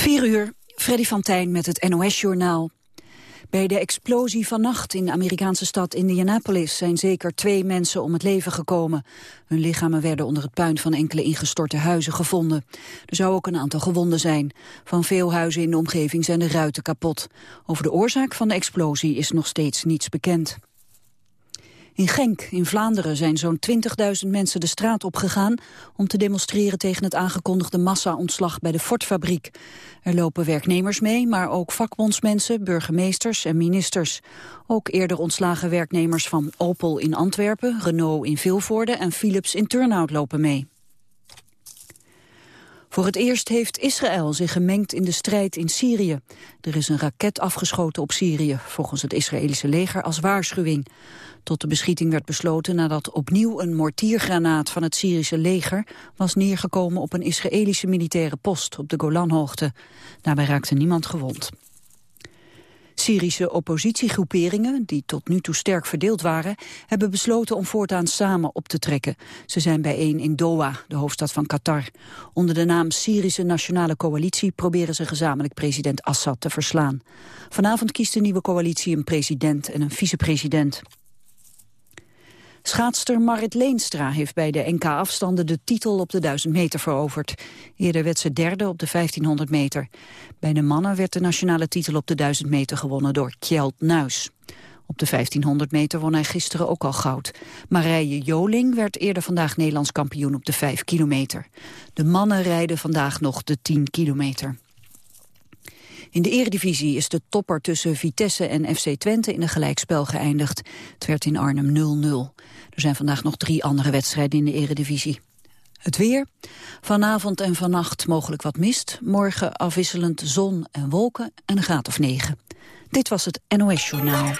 4 uur, Freddy van Tijn met het NOS-journaal. Bij de explosie vannacht in de Amerikaanse stad Indianapolis zijn zeker twee mensen om het leven gekomen. Hun lichamen werden onder het puin van enkele ingestorte huizen gevonden. Er zou ook een aantal gewonden zijn. Van veel huizen in de omgeving zijn de ruiten kapot. Over de oorzaak van de explosie is nog steeds niets bekend. In Genk, in Vlaanderen, zijn zo'n 20.000 mensen de straat opgegaan... om te demonstreren tegen het aangekondigde massa-ontslag bij de Ford-fabriek. Er lopen werknemers mee, maar ook vakbondsmensen, burgemeesters en ministers. Ook eerder ontslagen werknemers van Opel in Antwerpen, Renault in Vilvoorde... en Philips in Turnhout lopen mee. Voor het eerst heeft Israël zich gemengd in de strijd in Syrië. Er is een raket afgeschoten op Syrië, volgens het Israëlische leger als waarschuwing. Tot de beschieting werd besloten nadat opnieuw een mortiergranaat van het Syrische leger was neergekomen op een Israëlische militaire post op de Golanhoogte. Daarbij raakte niemand gewond. Syrische oppositiegroeperingen, die tot nu toe sterk verdeeld waren, hebben besloten om voortaan samen op te trekken. Ze zijn bijeen in Doha, de hoofdstad van Qatar. Onder de naam Syrische Nationale Coalitie proberen ze gezamenlijk president Assad te verslaan. Vanavond kiest de nieuwe coalitie een president en een vicepresident. Schaatster Marit Leenstra heeft bij de NK-afstanden de titel op de 1000 meter veroverd. Eerder werd ze derde op de 1500 meter. Bij de mannen werd de nationale titel op de 1000 meter gewonnen door Kjeld Nuis. Op de 1500 meter won hij gisteren ook al goud. Marije Joling werd eerder vandaag Nederlands kampioen op de 5 kilometer. De mannen rijden vandaag nog de 10 kilometer. In de eredivisie is de topper tussen Vitesse en FC Twente in een gelijkspel geëindigd. Het werd in Arnhem 0-0. Er zijn vandaag nog drie andere wedstrijden in de eredivisie. Het weer. Vanavond en vannacht mogelijk wat mist. Morgen afwisselend zon en wolken en een graad of negen. Dit was het NOS Journaal.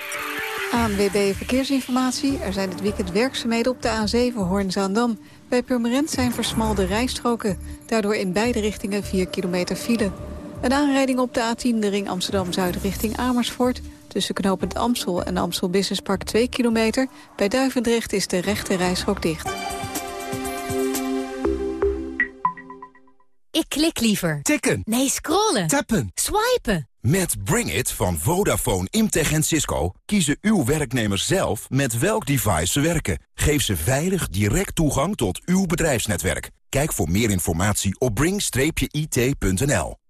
ANWB Verkeersinformatie. Er zijn het weekend werkzaamheden op de A7 Hoorn-Zaandam. Bij Purmerend zijn versmalde rijstroken. Daardoor in beide richtingen 4 kilometer file. Een aanrijding op de A10, de ring Amsterdam-Zuid richting Amersfoort. Tussen knooppunt Amstel en Amstel Business Park 2 kilometer. Bij Duivendrecht is de rechte rijstrook dicht. Ik klik liever. Tikken. Nee, scrollen. Tappen. Swipen. Met Bring It van Vodafone, Imtech en Cisco kiezen uw werknemers zelf met welk device ze werken. Geef ze veilig direct toegang tot uw bedrijfsnetwerk. Kijk voor meer informatie op bring-it.nl.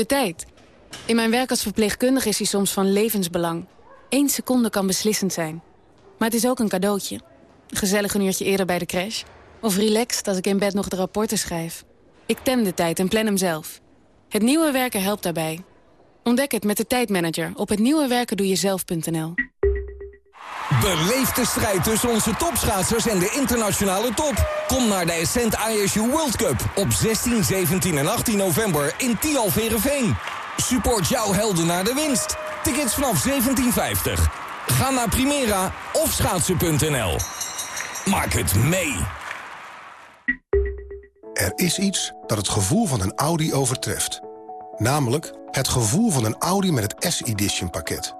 De tijd. In mijn werk als verpleegkundige is hij soms van levensbelang. Eén seconde kan beslissend zijn. Maar het is ook een cadeautje. Gezellig een uurtje eerder bij de crash. Of relaxed als ik in bed nog de rapporten schrijf. Ik tem de tijd en plan hem zelf. Het nieuwe werken helpt daarbij. Ontdek het met de tijdmanager op hetnieuwewerkendoejezelf.nl. Beleef de strijd tussen onze topschaatsers en de internationale top. Kom naar de Ascent ISU World Cup op 16, 17 en 18 november in Tialverenveen. Support jouw helden naar de winst. Tickets vanaf 17,50. Ga naar Primera of schaatsen.nl. Maak het mee. Er is iets dat het gevoel van een Audi overtreft. Namelijk het gevoel van een Audi met het S-Edition pakket.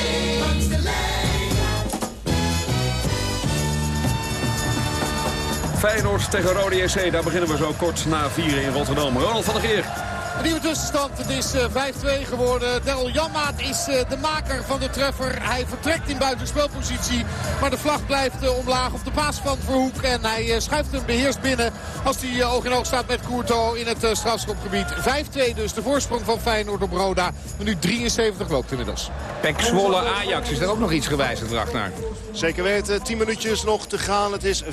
Feyenoord tegen Rode JC, daar beginnen we zo kort na vieren in Rotterdam. Ronald van der Geer. De nieuwe tussenstand, het is 5-2 geworden. Daryl Janmaat is de maker van de treffer. Hij vertrekt in buitenspelpositie. Maar de vlag blijft omlaag op de paas van Verhoek. En hij schuift hem beheerst binnen als hij oog in oog staat met Courto in het strafschopgebied. 5-2 dus de voorsprong van Feyenoord op Roda. Minuut 73 loopt inmiddels. Pek Zwolle Ajax, is er ook nog iets gewijzigd, Ragnar? Zeker weten, 10 minuutjes nog te gaan. Het is 4-0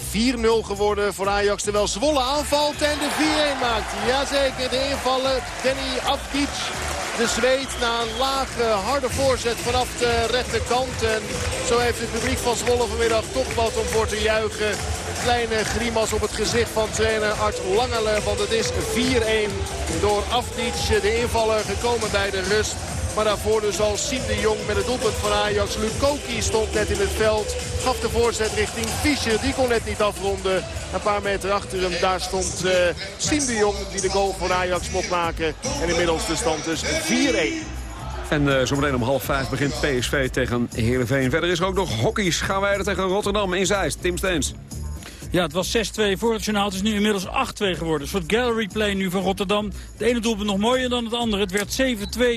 geworden voor Ajax. Terwijl Zwolle aanvalt en de 4-1 maakt. Jazeker, de invallen. Danny Afkic, de Zweed, na een lage, harde voorzet vanaf de rechterkant. En zo heeft het publiek van Zwolle vanmiddag toch wat om voor te juichen. Kleine grimas op het gezicht van trainer Art Langele. Want het is 4-1 door Afkic, de invaller, gekomen bij de rust. Maar daarvoor dus al Siem de Jong met het doelpunt van Ajax. Lukoki stond net in het veld. Gaf de voorzet richting Fischer. Die kon net niet afronden. Een paar meter achter hem. Daar stond uh, de Jong die de goal voor Ajax mocht maken. En inmiddels de stand dus 4-1. En uh, zometeen om half vijf begint PSV tegen Heerenveen. Verder is er ook nog hockey. Gaan wij er tegen Rotterdam in Zeist. Tim Steens. Ja, het was 6-2 voor het journaal. Het is nu inmiddels 8-2 geworden. Een soort gallery play nu van Rotterdam. De ene doelpunt nog mooier dan het andere. Het werd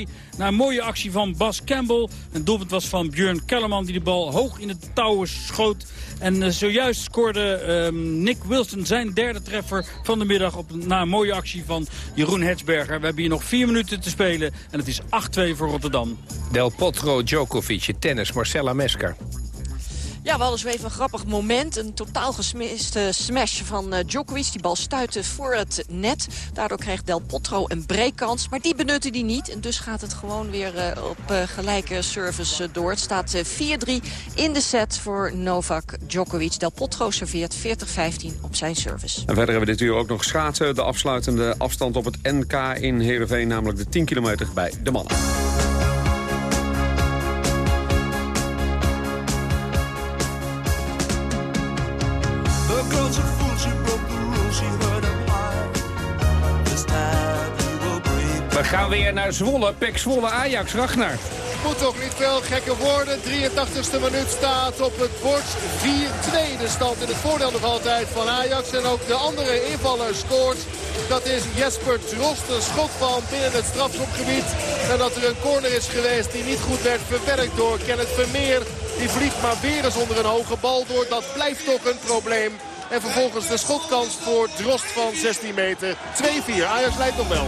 7-2 na een mooie actie van Bas Campbell. Een doelpunt was van Björn Kellerman die de bal hoog in het touwen schoot. En uh, zojuist scoorde uh, Nick Wilson zijn derde treffer van de middag... Op, na een mooie actie van Jeroen Hetsberger. We hebben hier nog vier minuten te spelen en het is 8-2 voor Rotterdam. Del Potro, Djokovic, tennis, Marcella Mesker. Ja, we hadden zo even een grappig moment. Een totaal gesmiste smash van uh, Djokovic. Die bal stuitte voor het net. Daardoor kreeg Del Potro een breakkans. Maar die benutte die niet. En dus gaat het gewoon weer uh, op uh, gelijke service door. Het staat 4-3 in de set voor Novak Djokovic. Del Potro serveert 40-15 op zijn service. En verder hebben we dit uur ook nog schaatsen. De afsluitende afstand op het NK in Heerenveen. Namelijk de 10 kilometer bij de mannen. Weer naar Zwolle. Pek Zwolle Ajax. Ragnar. Moet toch niet veel gekker worden. 83ste minuut staat op het bord. 4-2 de stand in het voordeel nog altijd van Ajax. En ook de andere invaller scoort. Dat is Jesper Drost. Een schot van binnen het strafschopgebied. Nadat er een corner is geweest die niet goed werd verwerkt door Kenneth Vermeer. Die vliegt maar weer eens onder een hoge bal door. Dat blijft toch een probleem. En vervolgens de schotkans voor Drost van 16 meter. 2-4. Ajax leidt nog wel.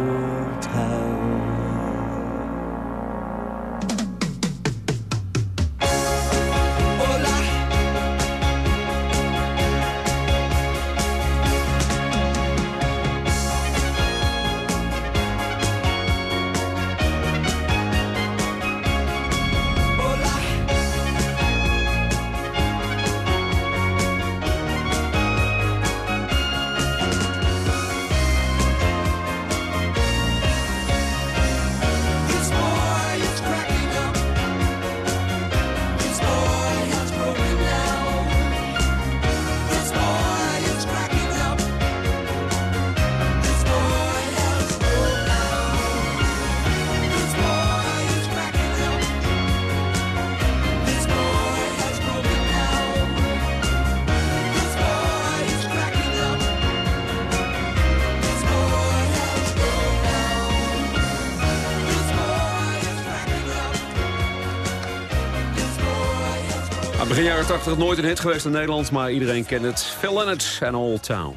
80 nooit een hit geweest in Nederland, maar iedereen kent het. Phil Leonard en Old Town.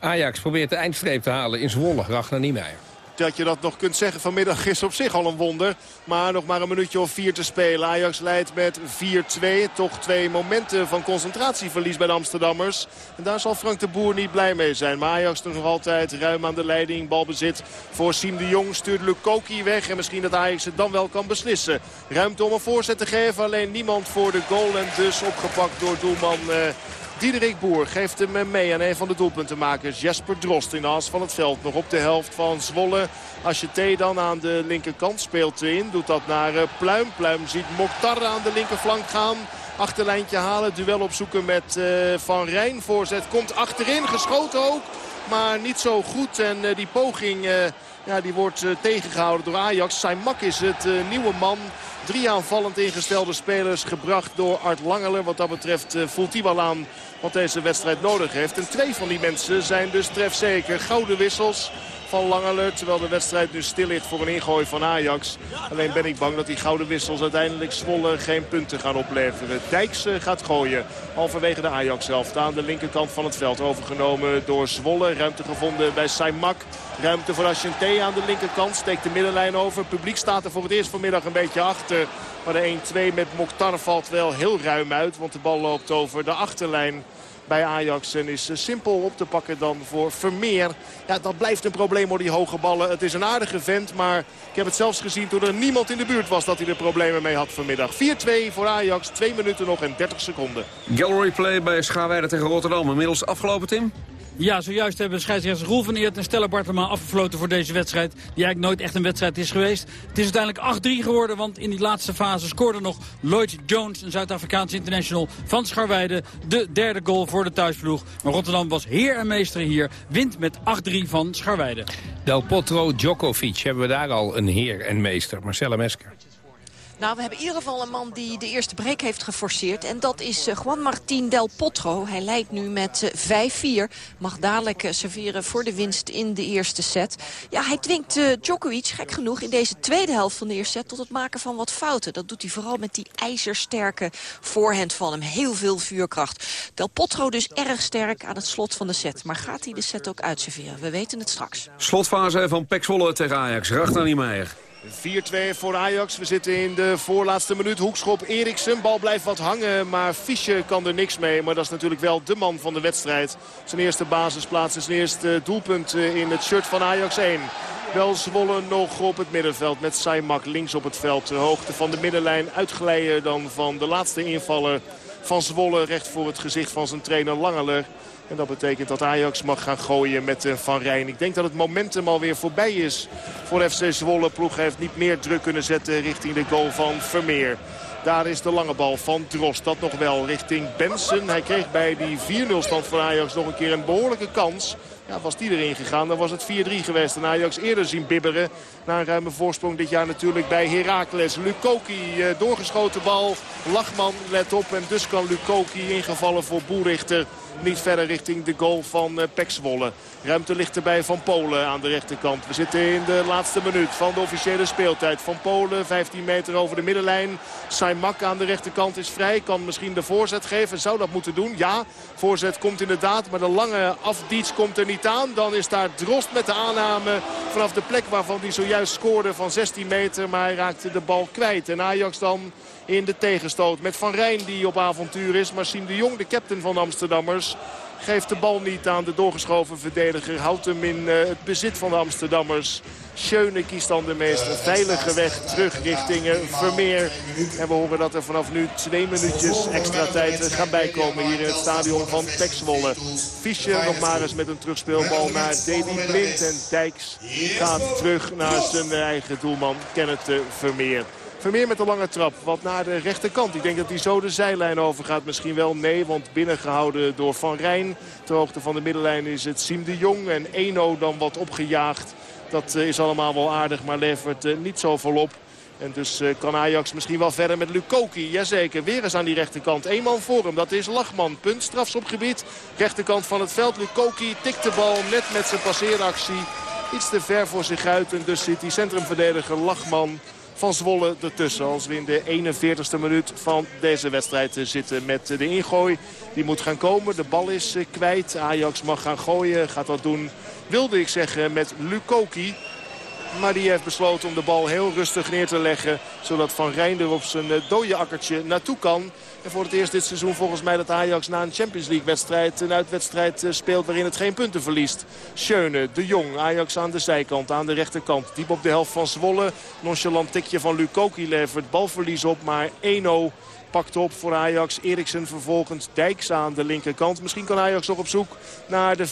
Ajax probeert de eindstreep te halen in Zwolle. Ragnar Niemeyer. Dat je dat nog kunt zeggen vanmiddag is op zich al een wonder. Maar nog maar een minuutje of vier te spelen. Ajax leidt met 4-2. Toch twee momenten van concentratieverlies bij de Amsterdammers. En daar zal Frank de Boer niet blij mee zijn. Maar Ajax nog altijd ruim aan de leiding. Balbezit voor Siem de Jong. Stuurt Lukoki weg. En misschien dat Ajax het dan wel kan beslissen. Ruimte om een voorzet te geven. Alleen niemand voor de goal. En dus opgepakt door doelman... Uh, Diederik Boer geeft hem mee aan een van de doelpuntenmakers. Jesper Drost in de as van het veld. Nog op de helft van Zwolle. T dan aan de linkerkant speelt in. Doet dat naar eh, Pluim. Pluim ziet Mokhtar aan de linkerflank gaan. Achterlijntje halen. Duel opzoeken met uh, Van Rijn. Voorzet komt achterin. Geschoten ook. Maar niet zo goed. En uh, die poging... Ja, die wordt tegengehouden door Ajax. Saimak is het nieuwe man. Drie aanvallend ingestelde spelers gebracht door Art Langeler. Wat dat betreft uh, voelt hij wel aan wat deze wedstrijd nodig heeft. En twee van die mensen zijn dus trefzeker. Gouden wissels van Langeler. Terwijl de wedstrijd nu stil ligt voor een ingooi van Ajax. Alleen ben ik bang dat die gouden wissels uiteindelijk Zwolle geen punten gaan opleveren. Dijks gaat gooien. Halverwege de Ajax zelf. Aan de linkerkant van het veld overgenomen door Zwolle. Ruimte gevonden bij Saimak. Ruimte voor Ashanté aan de linkerkant. Steekt de middenlijn over. Publiek staat er voor het eerst vanmiddag een beetje achter. Maar de 1-2 met Mokhtar valt wel heel ruim uit. Want de bal loopt over de achterlijn bij Ajax. En is simpel op te pakken dan voor Vermeer. Ja, dat blijft een probleem voor die hoge ballen. Het is een aardige vent, maar ik heb het zelfs gezien toen er niemand in de buurt was dat hij er problemen mee had vanmiddag. 4-2 voor Ajax, 2 minuten nog en 30 seconden. Gallery play bij Schaarweide tegen Rotterdam. Inmiddels afgelopen, Tim? Ja, zojuist hebben scheidsrechters Roel van Eert en Stella Bartema afgefloten voor deze wedstrijd. Die eigenlijk nooit echt een wedstrijd is geweest. Het is uiteindelijk 8-3 geworden, want in die laatste fase scoorde nog Lloyd Jones, een Zuid-Afrikaanse international van Scharweide. De derde goal voor de thuisploeg. Maar Rotterdam was heer en meester hier. Wint met 8-3 van Scharweide. Del Potro Djokovic hebben we daar al een heer en meester. Marcella Mesker. Nou, we hebben in ieder geval een man die de eerste break heeft geforceerd. En dat is eh, Juan Martín Del Potro. Hij leidt nu met 5-4. Eh, Mag dadelijk eh, serveren voor de winst in de eerste set. Ja, hij dwingt Djokovic, gek genoeg, in deze tweede helft van de eerste set... tot het maken van wat fouten. Dat doet hij vooral met die ijzersterke voorhand van hem. Heel veel vuurkracht. Del Potro dus erg sterk aan het slot van de set. Maar gaat hij de set ook uitserveren? We weten het straks. Slotfase van Pek Zwolle tegen Ajax. Ragnar Niemeyer. 4-2 voor Ajax. We zitten in de voorlaatste minuut. Hoekschop Eriksen. Bal blijft wat hangen, maar Fischer kan er niks mee. Maar dat is natuurlijk wel de man van de wedstrijd. Zijn eerste basisplaats, zijn eerste doelpunt eh, in het shirt van Ajax 1. Wel Zwolle nog op het middenveld met Saimak links op het veld. De hoogte van de middenlijn uitglijden dan van de laatste invaller van Zwolle. Recht voor het gezicht van zijn trainer Langeler. En dat betekent dat Ajax mag gaan gooien met eh, Van Rijn. Ik denk dat het momentum alweer voorbij is voor FC Zwolle. Ploeg heeft niet meer druk kunnen zetten richting de goal van Vermeer. Daar is de lange bal van Drost. Dat nog wel richting Benson. Hij kreeg bij die 4-0 stand van Ajax nog een keer een behoorlijke kans. Ja, was die erin gegaan, dan was het 4-3 geweest. En Ajax eerder zien bibberen. Na een ruime voorsprong dit jaar natuurlijk bij Heracles. Lukoki, eh, doorgeschoten bal. Lachman let op en dus kan Lukoki ingevallen voor Boerichter niet verder richting de goal van uh, Pek. Ruimte ligt erbij van Polen aan de rechterkant. We zitten in de laatste minuut van de officiële speeltijd. Van Polen 15 meter over de middenlijn. Saimak aan de rechterkant is vrij. Kan misschien de voorzet geven. Zou dat moeten doen? Ja. Voorzet komt inderdaad. Maar de lange afdiets komt er niet aan. Dan is daar Drost met de aanname vanaf de plek waarvan hij zojuist scoorde van 16 meter. Maar hij raakte de bal kwijt. En Ajax dan in de tegenstoot. Met Van Rijn die op avontuur is. Maar de Jong, de captain van de Amsterdammers... geeft de bal niet aan de doorgeschoven verdediger. Houdt hem in uh, het bezit van de Amsterdammers. Schöne kiest dan de meest veilige weg terug richting uh, Vermeer. En we horen dat er vanaf nu twee minuutjes extra tijd gaan bijkomen hier in het stadion van Pexwolle. Fischer nog maar eens met een terugspeelbal naar Deli Blind. En Dijks gaat terug naar zijn eigen doelman Kenneth Vermeer. Vermeer met de lange trap. Wat naar de rechterkant. Ik denk dat hij zo de zijlijn overgaat. Misschien wel nee, want binnengehouden door Van Rijn. Ter hoogte van de middenlijn is het Siem de Jong. En Eno dan wat opgejaagd. Dat eh, is allemaal wel aardig, maar levert eh, niet zo volop. En dus eh, kan Ajax misschien wel verder met Lukoki. Jazeker, weer eens aan die rechterkant. Eén man voor hem, dat is Lachman. Punt, strafschopgebied. Rechterkant van het veld. Lukoki tikt de bal net met zijn passeeractie. Iets te ver voor zich uit. En dus zit die centrumverdediger Lachman van Zwolle ertussen. Als we in de 41ste minuut van deze wedstrijd zitten met de ingooi. Die moet gaan komen. De bal is kwijt. Ajax mag gaan gooien. Gaat dat doen, wilde ik zeggen, met Lukoki. Maar die heeft besloten om de bal heel rustig neer te leggen. Zodat Van Rijn er op zijn dode akkertje naartoe kan. En voor het eerst dit seizoen volgens mij dat Ajax na een Champions League wedstrijd... een uitwedstrijd speelt waarin het geen punten verliest. Schöne, De Jong, Ajax aan de zijkant, aan de rechterkant. Diep op de helft van Zwolle. Nonchalant tikje van Lukoki levert balverlies op, maar 1-0 pakt op voor Ajax. Eriksen vervolgens Dijks aan de linkerkant. Misschien kan Ajax nog op zoek naar de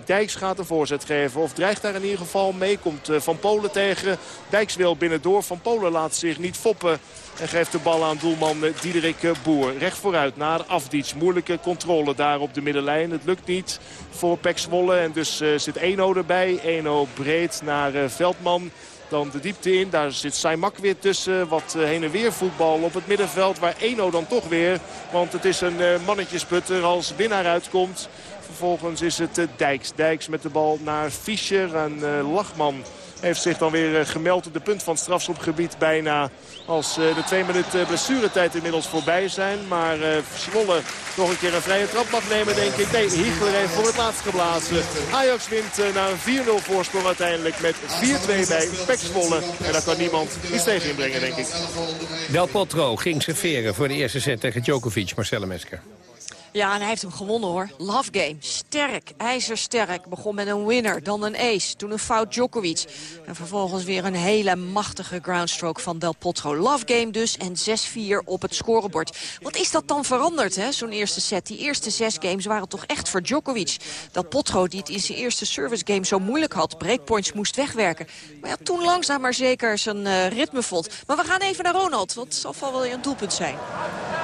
5-2. Dijks gaat een voorzet geven. Of dreigt daar in ieder geval mee. Komt eh, Van Polen tegen. Dijks wil binnendoor. Van Polen laat zich niet foppen. En geeft de bal aan doelman eh, Diederik eh, Boer. Recht vooruit naar Afdic. Moeilijke controle daar op de middenlijn. Het lukt niet voor Pek. En dus zit Eno erbij. Eno breed naar Veldman. Dan de diepte in. Daar zit Saimak weer tussen. Wat eh, heen en weer voetbal op het middenveld. Waar Eno dan toch weer. Want het is een eh, mannetjesputter als winnaar uitkomt. Vervolgens is het eh, Dijks. Dijks met de bal naar Fischer. En Lachman heeft zich dan weer gemeld op de punt van het strafschopgebied bijna. Als de twee minuten blessuretijd inmiddels voorbij zijn. Maar Zwolle nog een keer een vrije trap mag nemen, denk ik. Nee, Hiegler heeft voor het laatst geblazen. Ajax wint na een 4-0 voorsprong uiteindelijk met 4-2 bij Pek Zwolle. En daar kan niemand iets tegen inbrengen, denk ik. Del Potro ging serveren voor de eerste set tegen Djokovic, Marcelle Mesker. Ja, en hij heeft hem gewonnen hoor. Love game. Sterk, ijzersterk. Begon met een winner, dan een ace. Toen een fout Djokovic. En vervolgens weer een hele machtige groundstroke van Del Potro. Love game dus en 6-4 op het scorebord. Wat is dat dan veranderd, hè, zo'n eerste set? Die eerste zes games waren toch echt voor Djokovic. Del Potro, die het in zijn eerste service game zo moeilijk had. Breakpoints moest wegwerken. Maar ja, toen langzaam maar zeker zijn uh, ritme vond. Maar we gaan even naar Ronald, want het zal wel weer een doelpunt zijn.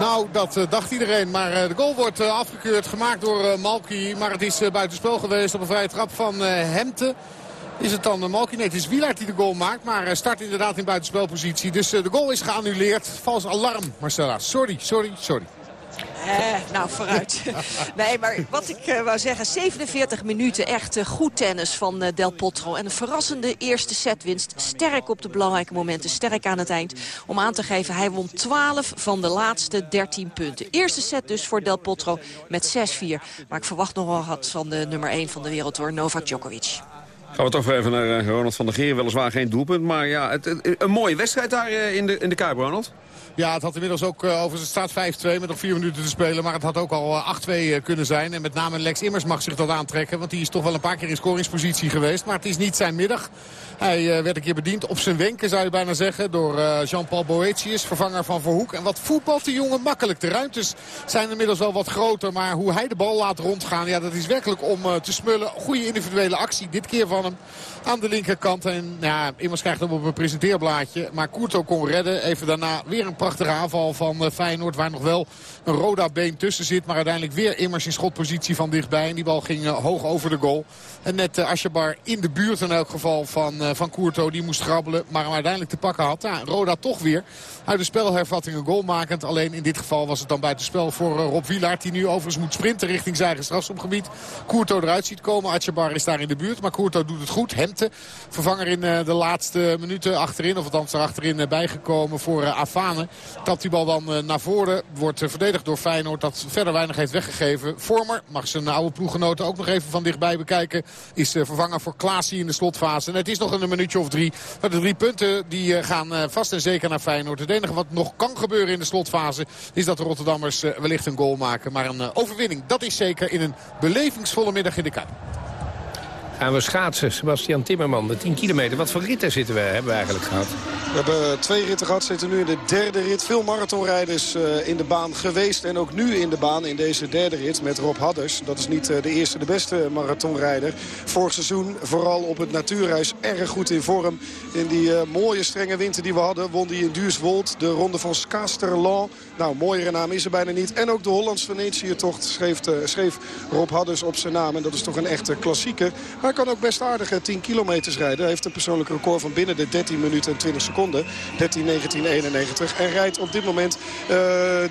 Nou, dat uh, dacht iedereen. Maar uh, de goal wordt afgekeurd, gemaakt door Malki. Maar het is buitenspel geweest op een vrije trap van Hemte. Is het dan Malki? Nee, het is Wielaert die de goal maakt. Maar start inderdaad in buitenspelpositie. Dus de goal is geannuleerd. Vals alarm, Marcella. Sorry, sorry, sorry. Eh, nou, vooruit. nee, maar wat ik uh, wou zeggen, 47 minuten echt uh, goed tennis van uh, Del Potro. En een verrassende eerste setwinst. Sterk op de belangrijke momenten, sterk aan het eind. Om aan te geven, hij won 12 van de laatste 13 punten. Eerste set dus voor Del Potro met 6-4. Maar ik verwacht nog wel wat van de nummer 1 van de wereld hoor, Novak Djokovic. Gaan we toch even naar Ronald van der Geer. Weliswaar geen doelpunt, maar ja, het, een mooie wedstrijd daar in de, in de Kuip, Ronald. Ja, het had inmiddels ook uh, over staat 5-2 met nog vier minuten te spelen. Maar het had ook al 8-2 uh, eh, kunnen zijn. En met name Lex Immers mag zich dat aantrekken. Want die is toch wel een paar keer in scoringspositie geweest. Maar het is niet zijn middag. Hij uh, werd een keer bediend op zijn wenken, zou je bijna zeggen. Door Jean-Paul Boetius, vervanger van Verhoek. En wat voetbalt de jongen makkelijk. De ruimtes zijn inmiddels wel wat groter. Maar hoe hij de bal laat rondgaan, ja, dat is werkelijk om te smullen. Goede individuele actie. Dit keer van hem aan de linkerkant. En ja, Immers krijgt hem op een presenteerblaadje. Maar Courto kon redden. Even daarna weer een prachtige aanval van Feyenoord. Waar nog wel een Roda-been tussen zit. Maar uiteindelijk weer Immers in schotpositie van dichtbij. En die bal ging hoog over de goal. En net Asjebar in de buurt in elk geval van, van Courto. Die moest grabbelen. Maar hem uiteindelijk te pakken had. Ja, Roda toch weer uit de spelhervatting een goal makend. Alleen in dit geval was het dan buitenspel voor Rob Wielaert. Die nu overigens moet sprinten richting zijn eigen strafschopgebied. Courto eruit ziet komen. Asjebar is daar in de buurt. Maar Courto doet het goed. Hemte. Vervanger in de laatste minuten achterin. Of althans er achterin bijgekomen voor Afane. Tapt die bal dan naar voren. Wordt verdedigd door Feyenoord. Dat verder weinig heeft weggegeven. Vormer mag zijn oude ploeggenoten ook nog even van dichtbij bekijken. Is vervangen voor Klaasie in de slotfase. En het is nog een minuutje of drie. Maar de drie punten die gaan vast en zeker naar Feyenoord. Het enige wat nog kan gebeuren in de slotfase is dat de Rotterdammers wellicht een goal maken. Maar een overwinning, dat is zeker in een belevingsvolle middag in de Kuip. Gaan we schaatsen, Sebastian Timmerman, de 10 kilometer. Wat voor ritten zitten we, hebben we eigenlijk gehad? We hebben twee ritten gehad, zitten nu in de derde rit. Veel marathonrijders uh, in de baan geweest en ook nu in de baan in deze derde rit met Rob Hadders. Dat is niet uh, de eerste, de beste marathonrijder. Vorig seizoen vooral op het natuurreis erg goed in vorm. In die mooie strenge winter die we hadden won hij in Duurswold de ronde van Skasterland. Nou, mooiere naam is er bijna niet. En ook de Hollands Venetië-tocht schreef, schreef Rob Hadders op zijn naam. En dat is toch een echte klassieker. Hij kan ook best aardige 10 kilometers rijden. Hij heeft een persoonlijk record van binnen de 13 minuten en 20 seconden seconden. 13, 19, 91. En rijdt op dit moment uh,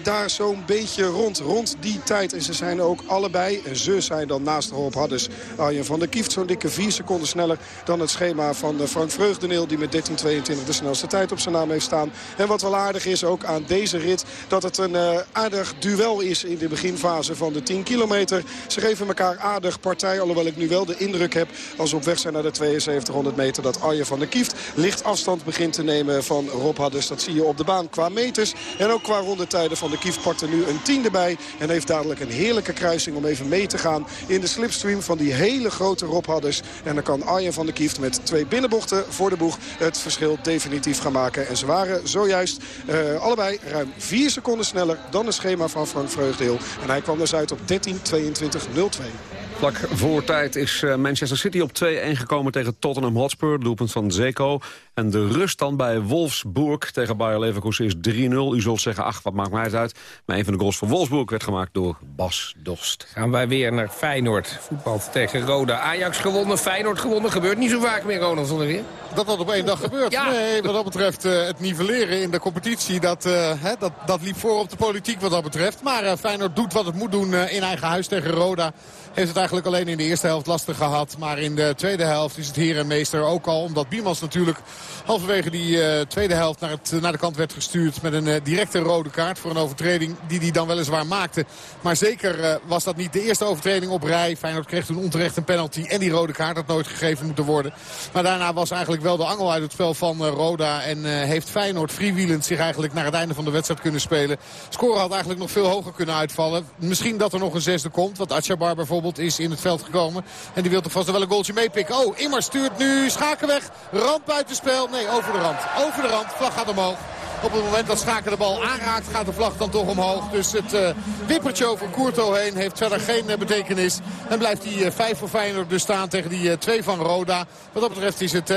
daar zo'n beetje rond. Rond die tijd. En ze zijn ook allebei, en ze zijn dan naast hoop Hadders, Arjen van der Kieft. Zo'n dikke 4 seconden sneller dan het schema van Frank Vreugdeneel. Die met 13, 22 de snelste tijd op zijn naam heeft staan. En wat wel aardig is ook aan deze rit. Dat het een aardig duel is in de beginfase van de 10 kilometer. Ze geven elkaar aardig partij. Alhoewel ik nu wel de indruk heb als we op weg zijn naar de 7200 meter. Dat Arjen van der Kieft licht afstand begint te nemen van Rob Hadders. Dat zie je op de baan qua meters. En ook qua rondetijden van de Kieft pakt er nu een tiende bij. En heeft dadelijk een heerlijke kruising om even mee te gaan in de slipstream van die hele grote Rob Hadders. En dan kan Arjen van der Kieft met twee binnenbochten voor de boeg het verschil definitief gaan maken. En ze waren zojuist uh, allebei ruim 4 seconden sneller dan het schema van Frank Vreugdeel. En hij kwam dus uit op 13.22.02. Vlak voor tijd is eh, Manchester City op 2-1 gekomen tegen Tottenham Hotspur. Doelpunt van Zeko. En de rust dan bij Wolfsburg tegen Bayer Leverkusen is 3-0. U zult zeggen, ach, wat maakt mij het uit. Maar een van de goals van Wolfsburg werd gemaakt door Bas Dost. Gaan wij weer naar Feyenoord. Voetbal tegen Roda. Ajax gewonnen, Feyenoord gewonnen. Gebeurt niet zo vaak meer, Ronald zonder weer. Dat dat op één dag gebeurt. Ja. Nee, wat dat betreft uh, het nivelleren in de competitie. Dat, uh, hè, dat, dat liep voor op de politiek wat dat betreft. Maar uh, Feyenoord doet wat het moet doen in eigen huis tegen Roda. Heeft het eigenlijk alleen in de eerste helft lastig gehad. Maar in de tweede helft is het heer en meester ook al. Omdat Biemans natuurlijk halverwege die uh, tweede helft naar, het, naar de kant werd gestuurd. Met een uh, directe rode kaart voor een overtreding die hij dan weliswaar maakte. Maar zeker was dat niet de eerste overtreding op rij. Feyenoord kreeg toen onterecht een penalty. En die rode kaart had nooit gegeven moeten worden. Maar daarna was eigenlijk wel de angel uit het spel van Roda. En heeft Feyenoord freewheelend zich eigenlijk naar het einde van de wedstrijd kunnen spelen. Score had eigenlijk nog veel hoger kunnen uitvallen. Misschien dat er nog een zesde komt. Want Atjabar bijvoorbeeld is in het veld gekomen. En die wil toch vast wel een goaltje meepikken. Oh, Immer stuurt nu Schaken weg. Rand buitenspel. Nee, over de rand. Over de rand. Vlag gaat omhoog. Op het moment dat Schaken de bal aanraakt gaat de vlag dan toch omhoog. Dus het uh, wippertje over Courto heen heeft verder geen uh, betekenis. En blijft die uh, 5 voor Feyenoord dus staan tegen die 2 van Roda. Wat dat betreft is het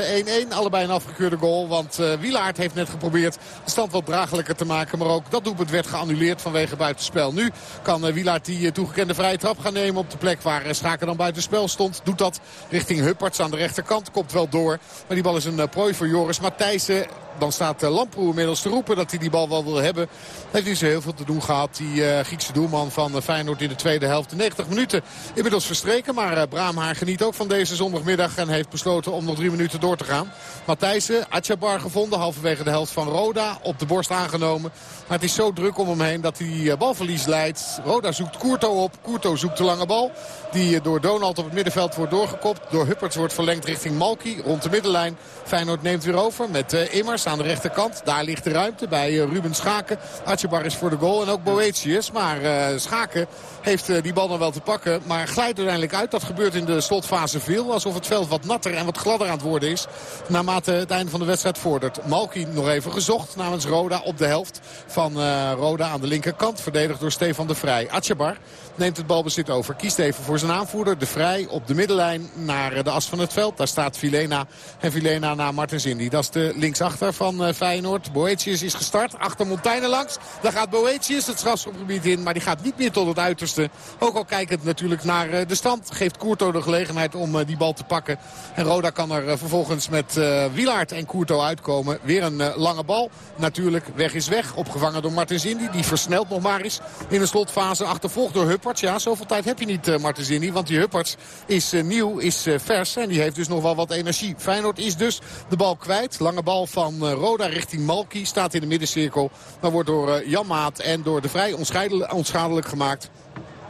1-1. Allebei een afgekeurde goal. Want Wielaert heeft net geprobeerd de stand wat draaglijker te maken. Maar ook dat doelpunt werd geannuleerd vanwege buitenspel. Nu kan Wielaert die toegekende vrije trap gaan nemen op de plek waar Schaken dan buitenspel stond. Doet dat richting Hupperts aan de rechterkant. Komt wel door. Maar die bal is een prooi voor Joris Matthijssen. Dan staat Lamproe inmiddels te roepen dat hij die bal wel wil hebben. Heeft niet zo heel veel te doen gehad. Die uh, Griekse doelman van Feyenoord in de tweede helft. De 90 minuten inmiddels verstreken. Maar Braamhaar geniet ook van deze zondagmiddag. En heeft besloten om nog drie minuten door te gaan. Matthijssen, Atjabar gevonden. Halverwege de helft van Roda. Op de borst aangenomen. Maar het is zo druk om hem heen dat hij balverlies leidt. Roda zoekt Courto op. Courto zoekt de lange bal. Die door Donald op het middenveld wordt doorgekopt. Door Hupperts wordt verlengd richting Malki. Rond de middenlijn. Feyenoord neemt weer over met Immers aan de rechterkant. Daar ligt de ruimte bij Ruben Schaken. Atjebar is voor de goal en ook Boetius. Maar uh, Schaken heeft uh, die bal nog wel te pakken. Maar glijdt uiteindelijk uit. Dat gebeurt in de slotfase veel. Alsof het veld wat natter en wat gladder aan het worden is. Naarmate het einde van de wedstrijd vordert. Malki nog even gezocht namens Roda op de helft van Roda aan de linkerkant. Verdedigd door Stefan de Vrij. Atjebar neemt het balbezit over. Kiest even voor zijn aanvoerder. De Vrij op de middenlijn naar de as van het veld. Daar staat Vilena. En Vilena naar Martens Indy. Dat is de linksachter van uh, Feyenoord. Boetius is gestart. Achter Montaigne langs. Daar gaat Boetius het strafschopgebied in. Maar die gaat niet meer tot het uiterste. Ook al kijkend natuurlijk naar uh, de stand. Geeft Courto de gelegenheid om uh, die bal te pakken. En Roda kan er vervolgens met Wilaert en Courto uitkomen. Weer een lange bal. Natuurlijk, weg is weg. Opgevangen door Martens Indy. Die versnelt nog maar eens in de slotfase. Achtervolgd door Hup Hupperts. Ja, zoveel tijd heb je niet, uh, Martensini. Want die Hupperts is nieuw, is vers. En die heeft dus nog wel wat energie. Feyenoord is dus de bal kwijt. Lange bal van Roda richting Malki. Staat in de middencirkel. Maar wordt door Jan Maat en door de Vrij onschadelijk gemaakt.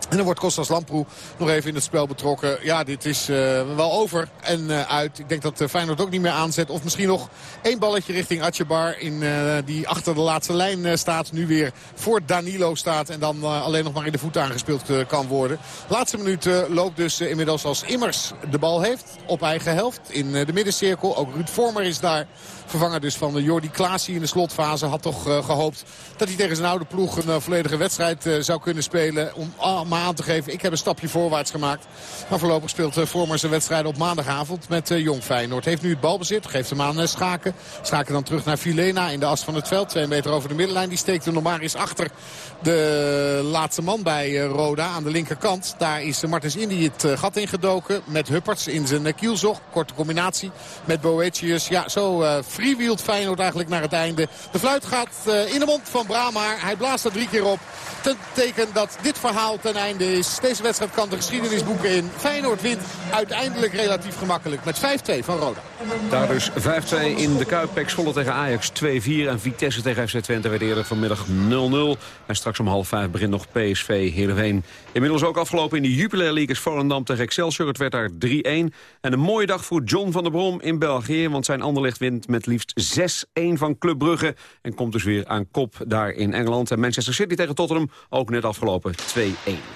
En dan wordt Kostas Lamproe nog even in het spel betrokken. Ja, dit is uh, wel over en uh, uit. Ik denk dat uh, Feyenoord ook niet meer aanzet. Of misschien nog één balletje richting Atjebar. In, die achter de laatste lijn staat. Nu weer voor Danilo staat. En dan alleen nog maar in de voet aangespeeld kan worden. Laatste minuut loopt dus inmiddels als Immers de bal heeft. Op eigen helft in de middencirkel. Ook Ruud Vormer is daar. Vervanger dus van Jordi Klaas in de slotfase. Had toch gehoopt dat hij tegen zijn oude ploeg een volledige wedstrijd zou kunnen spelen. Om, ah, aan te geven. Ik heb een stapje voorwaarts gemaakt. Maar voorlopig speelt Vormer zijn wedstrijden op maandagavond met Jong Feyenoord. Heeft nu het balbezit. Geeft hem aan Schaken. Schaken dan terug naar Filena in de as van het veld. Twee meter over de middenlijn. Die steekt er nog maar eens achter de laatste man bij Roda aan de linkerkant. Daar is Martens Indy het gat ingedoken met Hupperts in zijn kielzog. Korte combinatie met Boetius. Ja, zo uh, freewheelt Feyenoord eigenlijk naar het einde. De fluit gaat in de mond van Brahma. Hij blaast er drie keer op. Ten teken dat dit verhaal ten einde Deze wedstrijd kan de geschiedenisboeken in. Feyenoord wint uiteindelijk relatief gemakkelijk met 5-2 van Roda. Daar dus 5-2 in de Kuip. Pek tegen Ajax 2-4. En Vitesse tegen FC Twente werd eerder vanmiddag 0-0. En straks om half vijf begint nog PSV Heerenveen. Inmiddels ook afgelopen in de Jupiler League is Volendam tegen Excelsior. Het werd daar 3-1. En een mooie dag voor John van der Brom in België. Want zijn Anderlecht wint met liefst 6-1 van Club Brugge. En komt dus weer aan kop daar in Engeland. En Manchester City tegen Tottenham ook net afgelopen 2-1.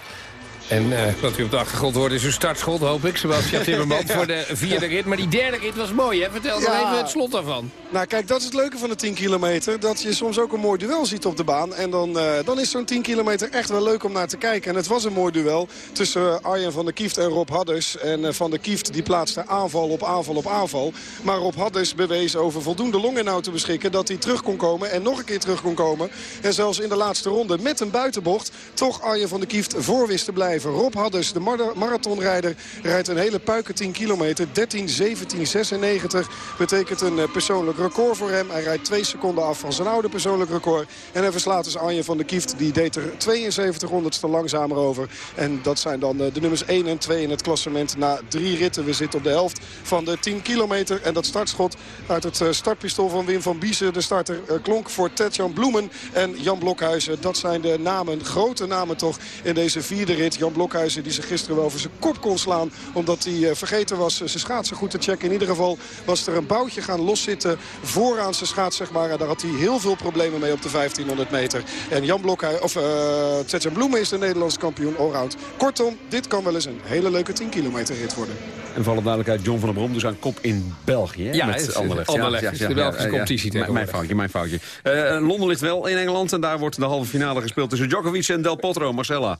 En uh, wat u op de achtergrond hoort is uw startschot, hoop ik. Sebastian Timmerman voor de vierde rit. Maar die derde rit was mooi, hè? Vertel ja. even het slot daarvan. Nou, kijk, dat is het leuke van de 10 kilometer. Dat je soms ook een mooi duel ziet op de baan. En dan, uh, dan is zo'n 10 kilometer echt wel leuk om naar te kijken. En het was een mooi duel tussen Arjen van der Kieft en Rob Hadders. En uh, Van der Kieft die plaatste aanval op aanval op aanval. Maar Rob Hadders bewees over voldoende longinhoud te beschikken... dat hij terug kon komen en nog een keer terug kon komen. En zelfs in de laatste ronde met een buitenbocht... toch Arjen van der Kieft voor wist te blijven. Rob Hadders, de marathonrijder, rijdt een hele puiken 10 kilometer. 13, 17, 96 betekent een persoonlijk record voor hem. Hij rijdt twee seconden af van zijn oude persoonlijk record. En hij verslaat dus Arjen van der Kieft. Die deed er 72 honderdste langzamer over. En dat zijn dan de nummers 1 en 2 in het klassement na drie ritten. We zitten op de helft van de 10 kilometer. En dat startschot uit het startpistool van Wim van Biesen. De starter klonk voor Tetjan Bloemen en Jan Blokhuizen. Dat zijn de namen, grote namen toch, in deze vierde rit. Jan Blokhuizen die zich gisteren wel voor zijn kop kon slaan. Omdat hij vergeten was zijn schaatsen goed te checken. In ieder geval was er een boutje gaan loszitten vooraan zijn schaats, zeg maar. En daar had hij heel veel problemen mee op de 1500 meter. En Jan Blokhuizen, of uh, Bloemen is de Nederlandse kampioen allround. Kortom, dit kan wel eens een hele leuke 10 kilometer rit worden. En vallen duidelijkheid, John van der Brom dus aan kop in België. Ja, met Anderlecht. Anderlecht ja, ja, ja, de Belgische competitie Mijn foutje, mijn foutje. Uh, Londen ligt wel in Engeland en daar wordt de halve finale gespeeld tussen Djokovic en Del Potro. Marcella.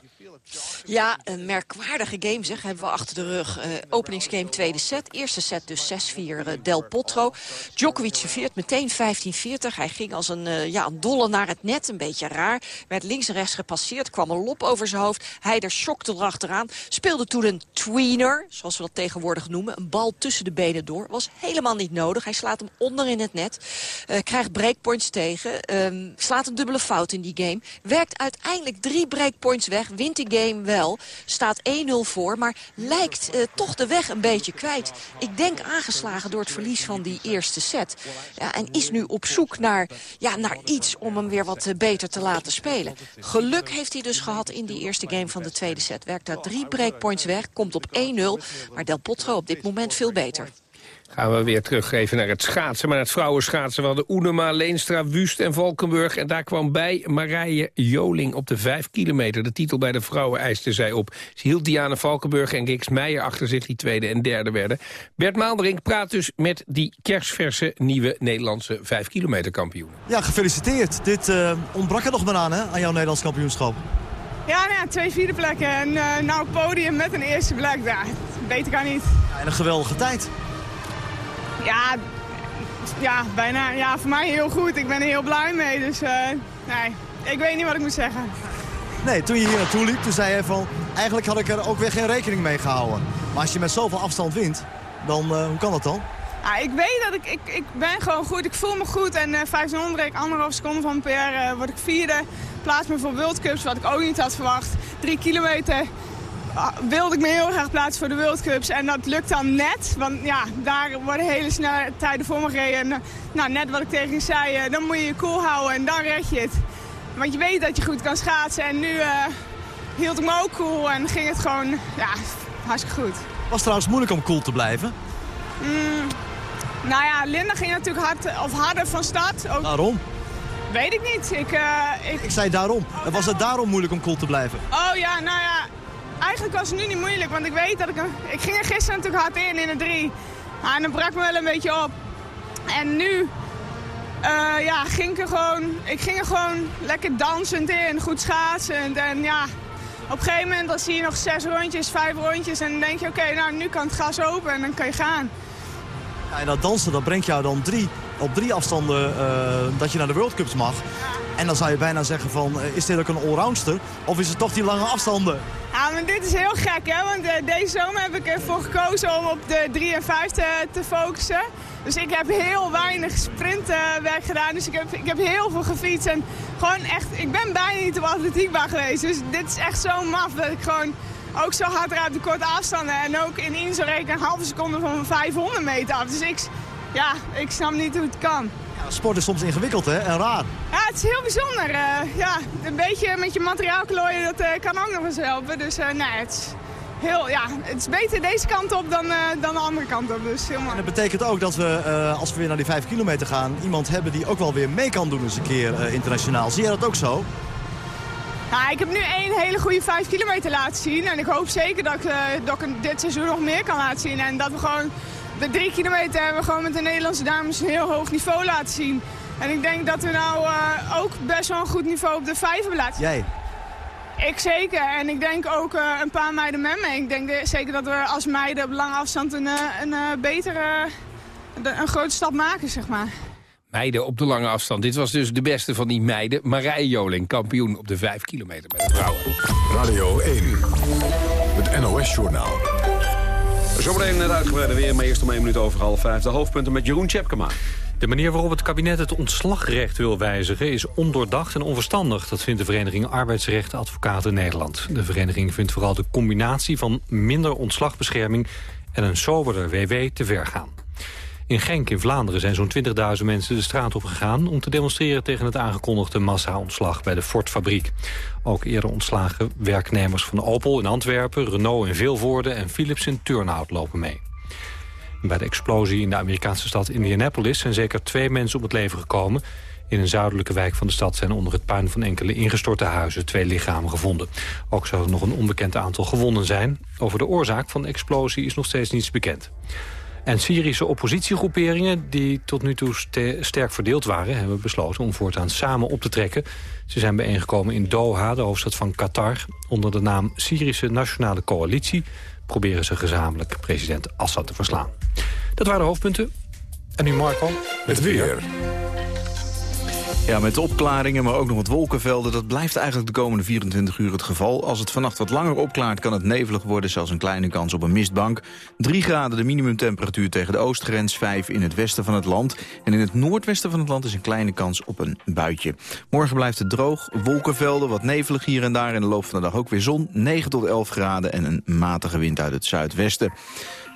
Ja, een merkwaardige game zeg, hebben we achter de rug. Uh, openingsgame tweede set. Eerste set dus 6-4 uh, Del Potro. Djokovic serveert meteen 15-40. Hij ging als een, uh, ja, een dolle naar het net. Een beetje raar. Werd links en rechts gepasseerd. Kwam een lop over zijn hoofd. Hij er schokte erachteraan. Speelde toen een tweener, zoals we dat tegenwoordig noemen. Een bal tussen de benen door. Was helemaal niet nodig. Hij slaat hem onder in het net. krijgt breakpoints tegen. Um, slaat een dubbele fout in die game. Werkt uiteindelijk drie breakpoints weg. Wint die game game wel. Staat 1-0 voor, maar lijkt uh, toch de weg een beetje kwijt. Ik denk aangeslagen door het verlies van die eerste set. Ja, en is nu op zoek naar, ja, naar iets om hem weer wat uh, beter te laten spelen. Geluk heeft hij dus gehad in die eerste game van de tweede set. Werkt daar drie breakpoints weg, komt op 1-0. Maar Del Potro op dit moment veel beter. Gaan we weer teruggeven naar het schaatsen. Maar het vrouwenschaatsen. We hadden Oenema, Leenstra, Wust en Valkenburg. En daar kwam bij Marije Joling op de 5 kilometer. De titel bij de vrouwen eiste zij op. Ze hield Diana Valkenburg en Giks Meijer achter zich... die tweede en derde werden. Bert Maalderink praat dus met die kerstverse nieuwe Nederlandse 5 kilometer kampioen. Ja, gefeliciteerd. Dit uh, ontbrak er nog maar aan, hè, aan jouw Nederlands kampioenschap. Ja, nou ja, twee vierde plekken en uh, nou podium met een eerste plek. Ja, beter kan niet. Ja, en een geweldige tijd. Ja, ja, bijna. Ja, voor mij heel goed. Ik ben er heel blij mee. Dus uh, nee, ik weet niet wat ik moet zeggen. Nee, toen je hier naartoe liep, toen zei je van... eigenlijk had ik er ook weer geen rekening mee gehouden. Maar als je met zoveel afstand wint, dan uh, hoe kan dat dan? Ja, ik weet dat ik, ik, ik ben gewoon goed. Ik voel me goed. En uh, 1500, ik anderhalf seconde van per uh, word ik vierde. Plaats me voor World Cups, wat ik ook niet had verwacht. Drie kilometer wilde ik me heel graag plaatsen voor de World Cups. En dat lukt dan net. Want ja, daar worden hele snelle tijden voor me gereden. En, nou, net wat ik tegen je zei, eh, dan moet je je cool houden en dan red je het. Want je weet dat je goed kan schaatsen. En nu uh, hield ik me ook cool en ging het gewoon ja, hartstikke goed. Was het trouwens moeilijk om cool te blijven? Mm, nou ja, Linda ging natuurlijk hard, of harder van start. Ook... Waarom? Weet ik niet. Ik, uh, ik... ik zei daarom. Oh, was het daarom moeilijk om cool te blijven? Oh ja, nou ja, eigenlijk was het nu niet moeilijk, want ik weet dat ik... Ik ging er gisteren natuurlijk hard in, in de drie. En dan brak me wel een beetje op. En nu uh, ja, ging ik, er gewoon, ik ging er gewoon lekker dansend in, goed schaatsend. En ja, op een gegeven moment dan zie je nog zes rondjes, vijf rondjes. En dan denk je, oké, nou nu kan het gas open en dan kan je gaan. Ja, en dat dansen, dat brengt jou dan drie, op drie afstanden uh, dat je naar de World Cups mag. En dan zou je bijna zeggen van, is dit ook een allroundster? Of is het toch die lange afstanden? Ja, maar dit is heel gek, hè? Want uh, deze zomer heb ik ervoor gekozen om op de 3 en 5 te, focussen. Dus ik heb heel weinig sprintwerk gedaan. Dus ik heb, ik heb heel veel gefietst. En gewoon echt, ik ben bijna niet op atletiekbaan geweest. Dus dit is echt zo maf dat ik gewoon ook zo hard op de korte afstanden. En ook in Inzo reken een halve seconde van 500 meter af. Dus ik, ja, ik snap niet hoe het kan. Ja, sport is soms ingewikkeld hè, en raar. Ja, het is heel bijzonder. Uh, ja, een beetje met je materiaal klooien, dat uh, kan ook nog eens helpen. Dus nee, het is heel, ja, het is beter deze kant op dan, dan de andere kant op. Dus heel mooi. En dat betekent ook dat we, als we weer naar die 5 kilometer gaan... iemand hebben die ook wel weer mee kan doen eens een keer internationaal. Zie jij dat ook zo? Nou, ik heb nu één hele goede 5 kilometer laten zien. En ik hoop zeker dat ik, dat ik dit seizoen nog meer kan laten zien. En dat we gewoon de drie kilometer hebben we gewoon met de Nederlandse dames een heel hoog niveau laten zien. En ik denk dat we nou uh, ook best wel een goed niveau op de vijf hebben laten zien. Jij? Ik zeker. En ik denk ook uh, een paar meiden met me. Ik denk zeker dat we als meiden op lange afstand een, een, een betere, een grote stap maken, zeg maar. Meiden op de lange afstand. Dit was dus de beste van die meiden. Marije Joling, kampioen op de 5 kilometer bij de vrouwen. Radio 1, het NOS-journaal. Zometeen net uitgebreide weer, maar eerst om één minuut over half vijf. De hoofdpunten met Jeroen Tjepkema. De manier waarop het kabinet het ontslagrecht wil wijzigen... is ondoordacht en onverstandig. Dat vindt de vereniging Arbeidsrecht Advocaten Nederland. De vereniging vindt vooral de combinatie van minder ontslagbescherming... en een soberder WW te ver gaan. In Genk in Vlaanderen zijn zo'n 20.000 mensen de straat op gegaan... om te demonstreren tegen het aangekondigde massa-ontslag bij de Ford-fabriek. Ook eerder ontslagen werknemers van Opel in Antwerpen... Renault in Vilvoorde en Philips in Turnhout lopen mee. Bij de explosie in de Amerikaanse stad Indianapolis... zijn zeker twee mensen om het leven gekomen. In een zuidelijke wijk van de stad zijn onder het puin van enkele ingestorte huizen twee lichamen gevonden. Ook zou er nog een onbekend aantal gewonden zijn. Over de oorzaak van de explosie is nog steeds niets bekend. En Syrische oppositiegroeperingen die tot nu toe sterk verdeeld waren... hebben besloten om voortaan samen op te trekken. Ze zijn bijeengekomen in Doha, de hoofdstad van Qatar. Onder de naam Syrische Nationale Coalitie... proberen ze gezamenlijk president Assad te verslaan. Dat waren de hoofdpunten. En nu Marco. Het weer. Ja, met opklaringen, maar ook nog wat wolkenvelden. Dat blijft eigenlijk de komende 24 uur het geval. Als het vannacht wat langer opklaart, kan het nevelig worden. Zelfs een kleine kans op een mistbank. 3 graden de minimumtemperatuur tegen de oostgrens. 5 in het westen van het land. En in het noordwesten van het land is een kleine kans op een buitje. Morgen blijft het droog. Wolkenvelden, wat nevelig hier en daar. In de loop van de dag ook weer zon. 9 tot 11 graden en een matige wind uit het zuidwesten.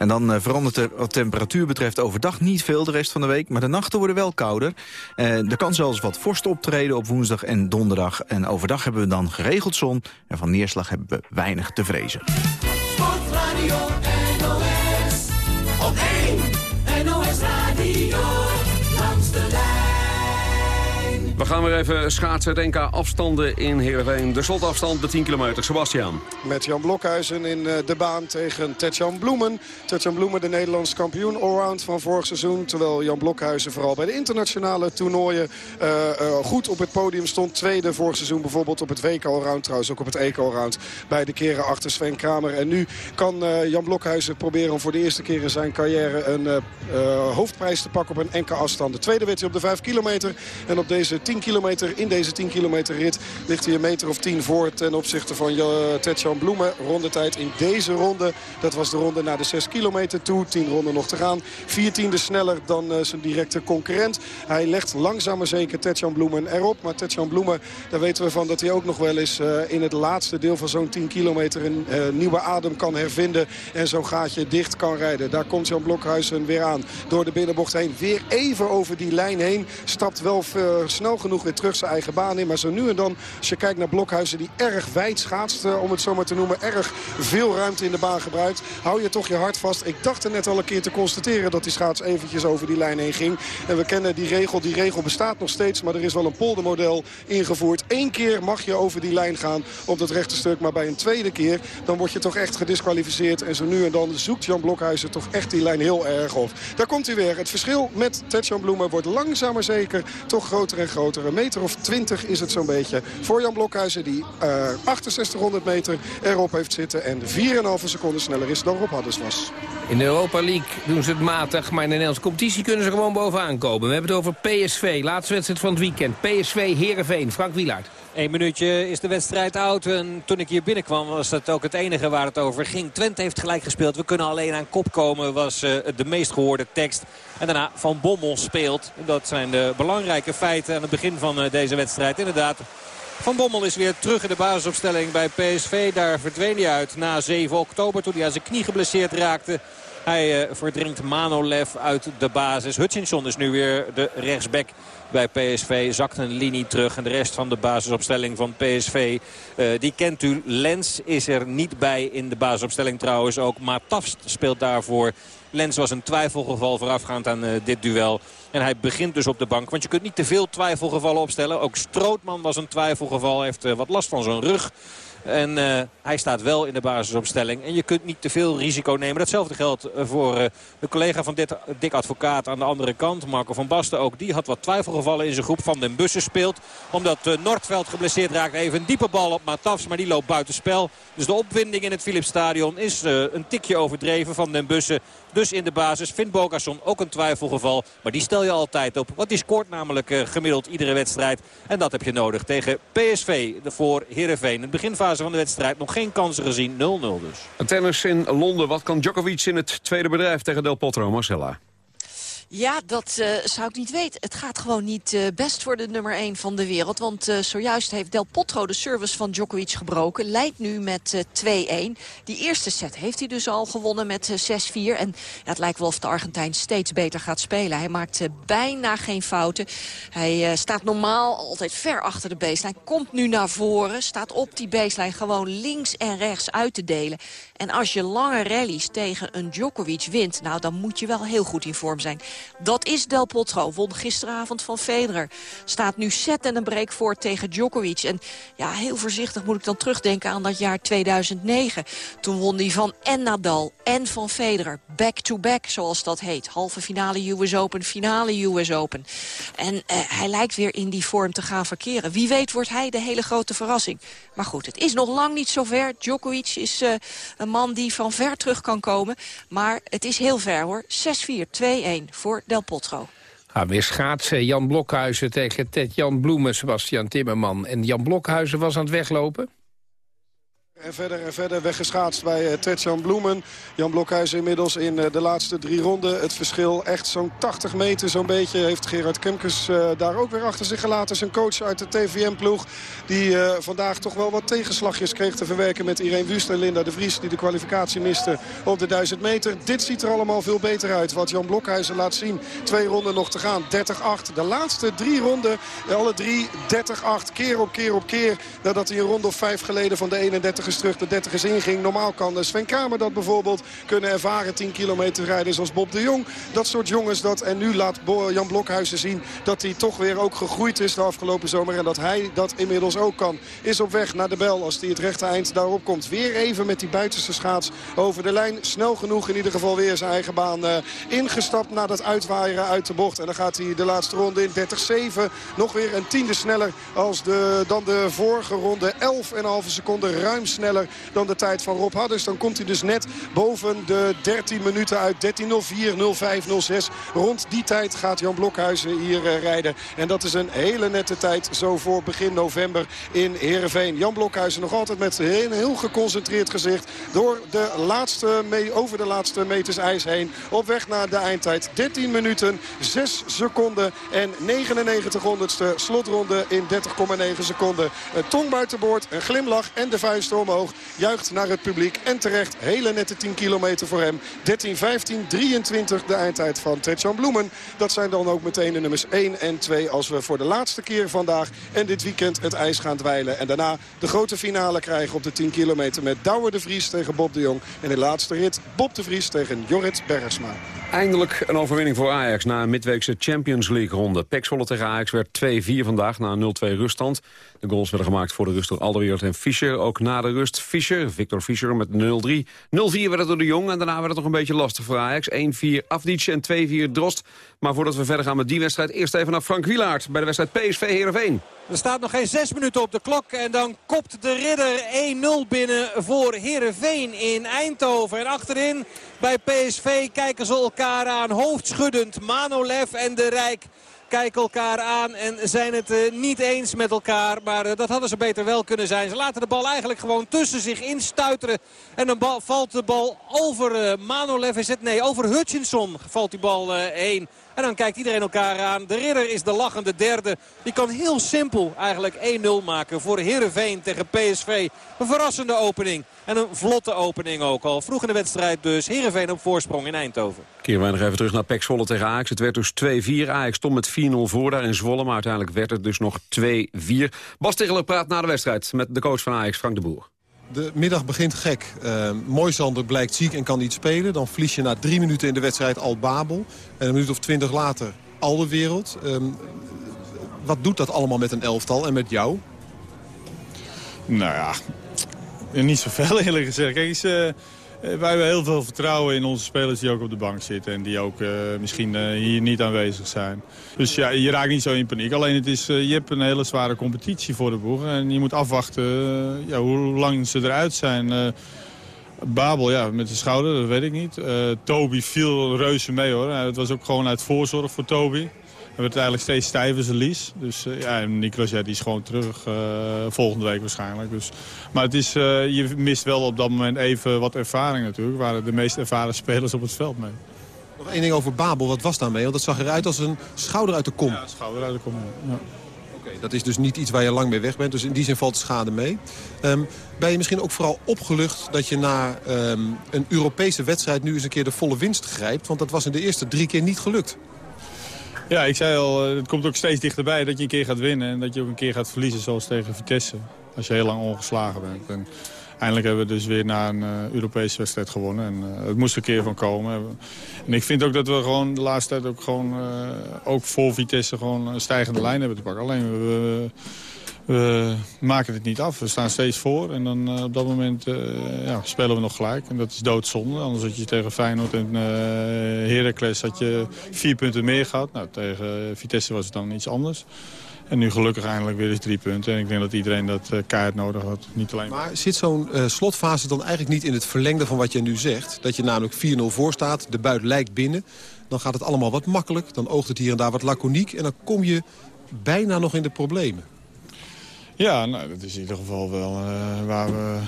En dan uh, verandert er wat temperatuur betreft overdag niet veel de rest van de week. Maar de nachten worden wel kouder. Uh, er kan zelfs wat vorst optreden op woensdag en donderdag. En overdag hebben we dan geregeld zon. En van neerslag hebben we weinig te vrezen. Gaan weer even schaatsen. Het NK afstanden in Heerenveen. De slotafstand, de 10 kilometer. Sebastian. Met Jan Blokhuizen in eh, de baan tegen Tetjan Bloemen. Tetjan Bloemen, de Nederlands kampioen allround van vorig seizoen. Terwijl Jan Blokhuizen vooral bij de internationale toernooien uh, uh, goed op het podium stond. Tweede vorig seizoen bijvoorbeeld op het WK allround. Trouwens ook op het EK allround. Beide keren achter Sven Kramer. En nu kan Jan Blokhuizen proberen om voor de eerste keer in zijn carrière een hoofdprijs te pakken op een NK afstand. De tweede werd hij op de 5 kilometer. En op deze 10 10 kilometer. In deze 10 kilometer rit ligt hij een meter of 10 voor ten opzichte van Tetjan Bloemen. Rondetijd in deze ronde. Dat was de ronde naar de 6 kilometer toe. 10 ronden nog te gaan. 14e sneller dan uh, zijn directe concurrent. Hij legt langzaam maar zeker Tetjan Bloemen erop. Maar Tetjan Bloemen, daar weten we van dat hij ook nog wel eens uh, in het laatste deel van zo'n 10 kilometer een nieuwe adem kan hervinden. En zo'n gaatje dicht kan rijden. Daar komt Jan Blokhuizen weer aan. Door de binnenbocht heen. Weer even over die lijn heen. Stapt wel snel genoeg weer terug zijn eigen baan in. Maar zo nu en dan, als je kijkt naar Blokhuizen die erg wijd schaatst, om het zo maar te noemen, erg veel ruimte in de baan gebruikt, hou je toch je hart vast. Ik dacht er net al een keer te constateren dat die schaats eventjes over die lijn heen ging. En we kennen die regel. Die regel bestaat nog steeds, maar er is wel een poldermodel ingevoerd. Eén keer mag je over die lijn gaan op dat rechte stuk. Maar bij een tweede keer, dan word je toch echt gedisqualificeerd. En zo nu en dan zoekt Jan Blokhuizen toch echt die lijn heel erg op. Daar komt hij weer. Het verschil met Tetjan Bloemen wordt langzaam maar zeker toch groter en groter groter. Een meter of 20 is het zo'n beetje voor Jan Blokhuizen die uh, 6800 meter erop heeft zitten. En 4,5 seconden sneller is dan Rob Hadders was. In de Europa League doen ze het matig, maar in de Nederlandse competitie kunnen ze gewoon bovenaan komen. We hebben het over PSV, laatste wedstrijd van het weekend. PSV Heerenveen, Frank Wielaert. Eén minuutje is de wedstrijd oud. En toen ik hier binnenkwam was dat ook het enige waar het over ging. Twente heeft gelijk gespeeld. We kunnen alleen aan kop komen was uh, de meest gehoorde tekst. En daarna Van Bommel speelt. Dat zijn de belangrijke feiten aan het begin van uh, deze wedstrijd. Inderdaad, van Bommel is weer terug in de basisopstelling bij PSV. Daar verdween hij uit na 7 oktober toen hij aan zijn knie geblesseerd raakte. Hij uh, verdringt Manolev uit de basis. Hutchinson is nu weer de rechtsback bij PSV. Zakt een linie terug. En de rest van de basisopstelling van PSV, uh, die kent u. Lens is er niet bij in de basisopstelling trouwens ook. Maar Tafst speelt daarvoor. Lens was een twijfelgeval voorafgaand aan uh, dit duel. En hij begint dus op de bank. Want je kunt niet te veel twijfelgevallen opstellen. Ook Strootman was een twijfelgeval. Heeft uh, wat last van zijn rug. En hij staat wel in de basisopstelling. En je kunt niet te veel risico nemen. Datzelfde geldt voor de collega van dit, Dick Advocaat aan de andere kant. Marco van Basten ook. Die had wat twijfelgevallen in zijn groep. Van den Bussen speelt. Omdat uh, Noordveld geblesseerd raakt. Even een diepe bal op Matafs. Maar die loopt buitenspel. Dus de opwinding in het Philipsstadion is een tikje overdreven van den Bussen. Dus in de basis vindt Bogasson ook een twijfelgeval. Maar die stel je altijd op. Want die scoort namelijk uh, gemiddeld iedere wedstrijd. En dat heb je nodig tegen PSV voor Heerenveen. In de beginfase van de wedstrijd nog geen kansen gezien. 0-0 dus. Tennis in Londen. Wat kan Djokovic in het tweede bedrijf tegen Del Potro? Marcella. Ja, dat uh, zou ik niet weten. Het gaat gewoon niet uh, best voor de nummer 1 van de wereld. Want uh, zojuist heeft Del Potro de service van Djokovic gebroken. Leidt nu met 2-1. Die eerste set heeft hij dus al gewonnen met 6-4. En ja, het lijkt wel of de Argentijn steeds beter gaat spelen. Hij maakt bijna geen fouten. Hij staat normaal altijd ver achter de baseline. Komt nu naar voren. Staat op die baseline gewoon links en rechts uit te delen. En als je lange rallies tegen een Djokovic wint... nou, dan moet je wel heel goed in vorm zijn. Dat is Del Potro. Won gisteravond van Federer. Staat nu set en een break voor tegen Djokovic. En ja, heel voorzichtig moet ik dan terugdenken aan dat jaar 2009. Toen won hij van en Nadal en van Federer. Back-to-back, zoals dat heet. Halve finale US Open, finale US Open. En uh, hij lijkt weer in die vorm te gaan verkeren. Wie weet wordt hij de hele grote verrassing. Maar goed, het is nog lang niet zover. Djokovic is uh, een man die van ver terug kan komen. Maar het is heel ver hoor. 6-4, 2-1 voor Del Potro. Gaan weer schaatsen. Jan Blokhuizen tegen Ted Jan Bloemen, Sebastian Timmerman. En Jan Blokhuizen was aan het weglopen? En verder en verder weggeschaatst bij uh, Tetjan Bloemen. Jan Blokhuizen inmiddels in uh, de laatste drie ronden. Het verschil echt zo'n 80 meter zo'n beetje. Heeft Gerard Kemkes uh, daar ook weer achter zich gelaten. Zijn coach uit de TVM-ploeg. Die vandaag toch wel wat tegenslagjes kreeg te verwerken met Irene Wust en Linda de Vries. Die de kwalificatie miste op de 1000 meter. Dit ziet er allemaal veel beter uit. Wat Jan Blokhuizen laat zien. Twee ronden nog te gaan. 30-8. De laatste drie ronden. Alle drie 30-8. Keer op keer op keer. Nadat hij een ronde of vijf geleden van de 31 terug de 30 is inging. Normaal kan Sven Kramer dat bijvoorbeeld kunnen ervaren. 10 kilometer rijden zoals Bob de Jong. Dat soort jongens dat. En nu laat Jan Blokhuizen zien dat hij toch weer ook gegroeid is de afgelopen zomer. En dat hij dat inmiddels ook kan. Is op weg naar de bel als hij het rechte eind daarop komt. Weer even met die buitenste schaats over de lijn. Snel genoeg in ieder geval weer zijn eigen baan uh, ingestapt na dat uitwaaieren uit de bocht. En dan gaat hij de laatste ronde in 30-7. Nog weer een tiende sneller als de, dan de vorige ronde. 11,5 seconden ruim sneller dan de tijd van Rob Hadders. Dan komt hij dus net boven de 13 minuten uit. 13.04, 05, 06. Rond die tijd gaat Jan Blokhuizen hier uh, rijden. En dat is een hele nette tijd zo voor begin november in Heerenveen. Jan Blokhuizen nog altijd met een heel geconcentreerd gezicht... door de laatste over de laatste meters ijs heen. Op weg naar de eindtijd. 13 minuten, 6 seconden en 99 honderdste slotronde in 30,9 seconden. Een tong buiten boord, een glimlach en de vuist omhoog juicht naar het publiek. En terecht, hele nette 10 kilometer voor hem. 13, 15, 23 de eindtijd van Tetjan Bloemen. Dat zijn dan ook meteen de nummers 1 en 2 als we voor de laatste keer vandaag en dit weekend het ijs gaan dweilen. En daarna de grote finale krijgen op de 10 kilometer met Douwe de Vries tegen Bob de Jong. En de laatste rit Bob de Vries tegen Jorrit Bergsma. Eindelijk een overwinning voor Ajax na een midweekse Champions League ronde. Pek Zwolle tegen Ajax werd 2-4 vandaag na een 0-2 ruststand. De goals werden gemaakt voor de rust door Alderweireld en Fischer. Ook na de rust Fischer, Victor Fischer met 0-3. 0-4 werd het door de Jong en daarna werd het nog een beetje lastig voor Ajax. 1-4 Afdic en 2-4 Drost. Maar voordat we verder gaan met die wedstrijd... eerst even naar Frank Wielaert bij de wedstrijd PSV Heerenveen. Er staat nog geen zes minuten op de klok. En dan kopt de ridder 1-0 binnen voor Heerenveen in Eindhoven. En achterin bij PSV kijken ze elkaar aan. Hoofdschuddend Manolev en de Rijk kijken elkaar aan en zijn het uh, niet eens met elkaar. Maar uh, dat hadden ze beter wel kunnen zijn. Ze laten de bal eigenlijk gewoon tussen zich instuiteren. En dan valt de bal over uh, Manolev. Is het? Nee, over Hutchinson valt die bal heen. En dan kijkt iedereen elkaar aan. De ridder is de lachende derde. Die kan heel simpel eigenlijk 1-0 maken voor Heerenveen tegen PSV. Een verrassende opening. En een vlotte opening ook al. Vroeg in de wedstrijd dus Heerenveen op voorsprong in Eindhoven. Keren wij nog even terug naar Pek Zwolle tegen Ajax. Het werd dus 2-4. Ajax stond met 4-0 voor daar in Zwolle. Maar uiteindelijk werd het dus nog 2-4. Bas Tegeler praat na de wedstrijd met de coach van Ajax, Frank de Boer. De middag begint gek. Uh, Moisander blijkt ziek en kan niet spelen. Dan verlies je na drie minuten in de wedstrijd al Babel. En een minuut of twintig later al de wereld. Uh, wat doet dat allemaal met een elftal en met jou? Nou ja, niet zoveel eerlijk gezegd. Kijk, is, uh, wij hebben heel veel vertrouwen in onze spelers die ook op de bank zitten. En die ook uh, misschien uh, hier niet aanwezig zijn. Dus ja, je raakt niet zo in paniek. Alleen het is, je hebt een hele zware competitie voor de boeg. En je moet afwachten ja, hoe lang ze eruit zijn. Babel, ja, met de schouder, dat weet ik niet. Toby viel reuze mee hoor. Het was ook gewoon uit voorzorg voor Toby hebben het eigenlijk steeds stijver zijn lies. Dus uh, ja, Niklas ja, die is gewoon terug uh, volgende week waarschijnlijk. Dus, maar het is, uh, je mist wel op dat moment even wat ervaring natuurlijk. Waren de meest ervaren spelers op het veld mee. Nog één ding over Babel, wat was daarmee? Want dat zag eruit als een schouder uit de kom. Ja, schouder uit de kom, ja. Okay, dat is dus niet iets waar je lang mee weg bent. Dus in die zin valt de schade mee. Um, ben je misschien ook vooral opgelucht dat je na um, een Europese wedstrijd... nu eens een keer de volle winst grijpt? Want dat was in de eerste drie keer niet gelukt. Ja, ik zei al, het komt ook steeds dichterbij dat je een keer gaat winnen... en dat je ook een keer gaat verliezen, zoals tegen Vitesse. Als je heel lang ongeslagen bent. En eindelijk hebben we dus weer na een uh, Europese wedstrijd gewonnen. En uh, het moest een keer van komen. En ik vind ook dat we gewoon de laatste tijd ook gewoon... Ook voor Vitesse gewoon een stijgende lijn hebben te pakken. Alleen we, we maken het niet af. We staan steeds voor en dan uh, op dat moment uh, ja, spelen we nog gelijk. En dat is doodzonde. Anders had je tegen Feyenoord en uh, Heracles had je vier punten meer gehad. Nou, tegen Vitesse was het dan iets anders. En nu gelukkig eindelijk weer eens drie punten. En ik denk dat iedereen dat keihard nodig had. Niet alleen maar zit zo'n slotfase dan eigenlijk niet in het verlengde van wat je nu zegt? Dat je namelijk 4-0 voor staat, de buit lijkt binnen. Dan gaat het allemaal wat makkelijk. Dan oogt het hier en daar wat laconiek. En dan kom je bijna nog in de problemen. Ja, nou, dat is in ieder geval wel uh, waar we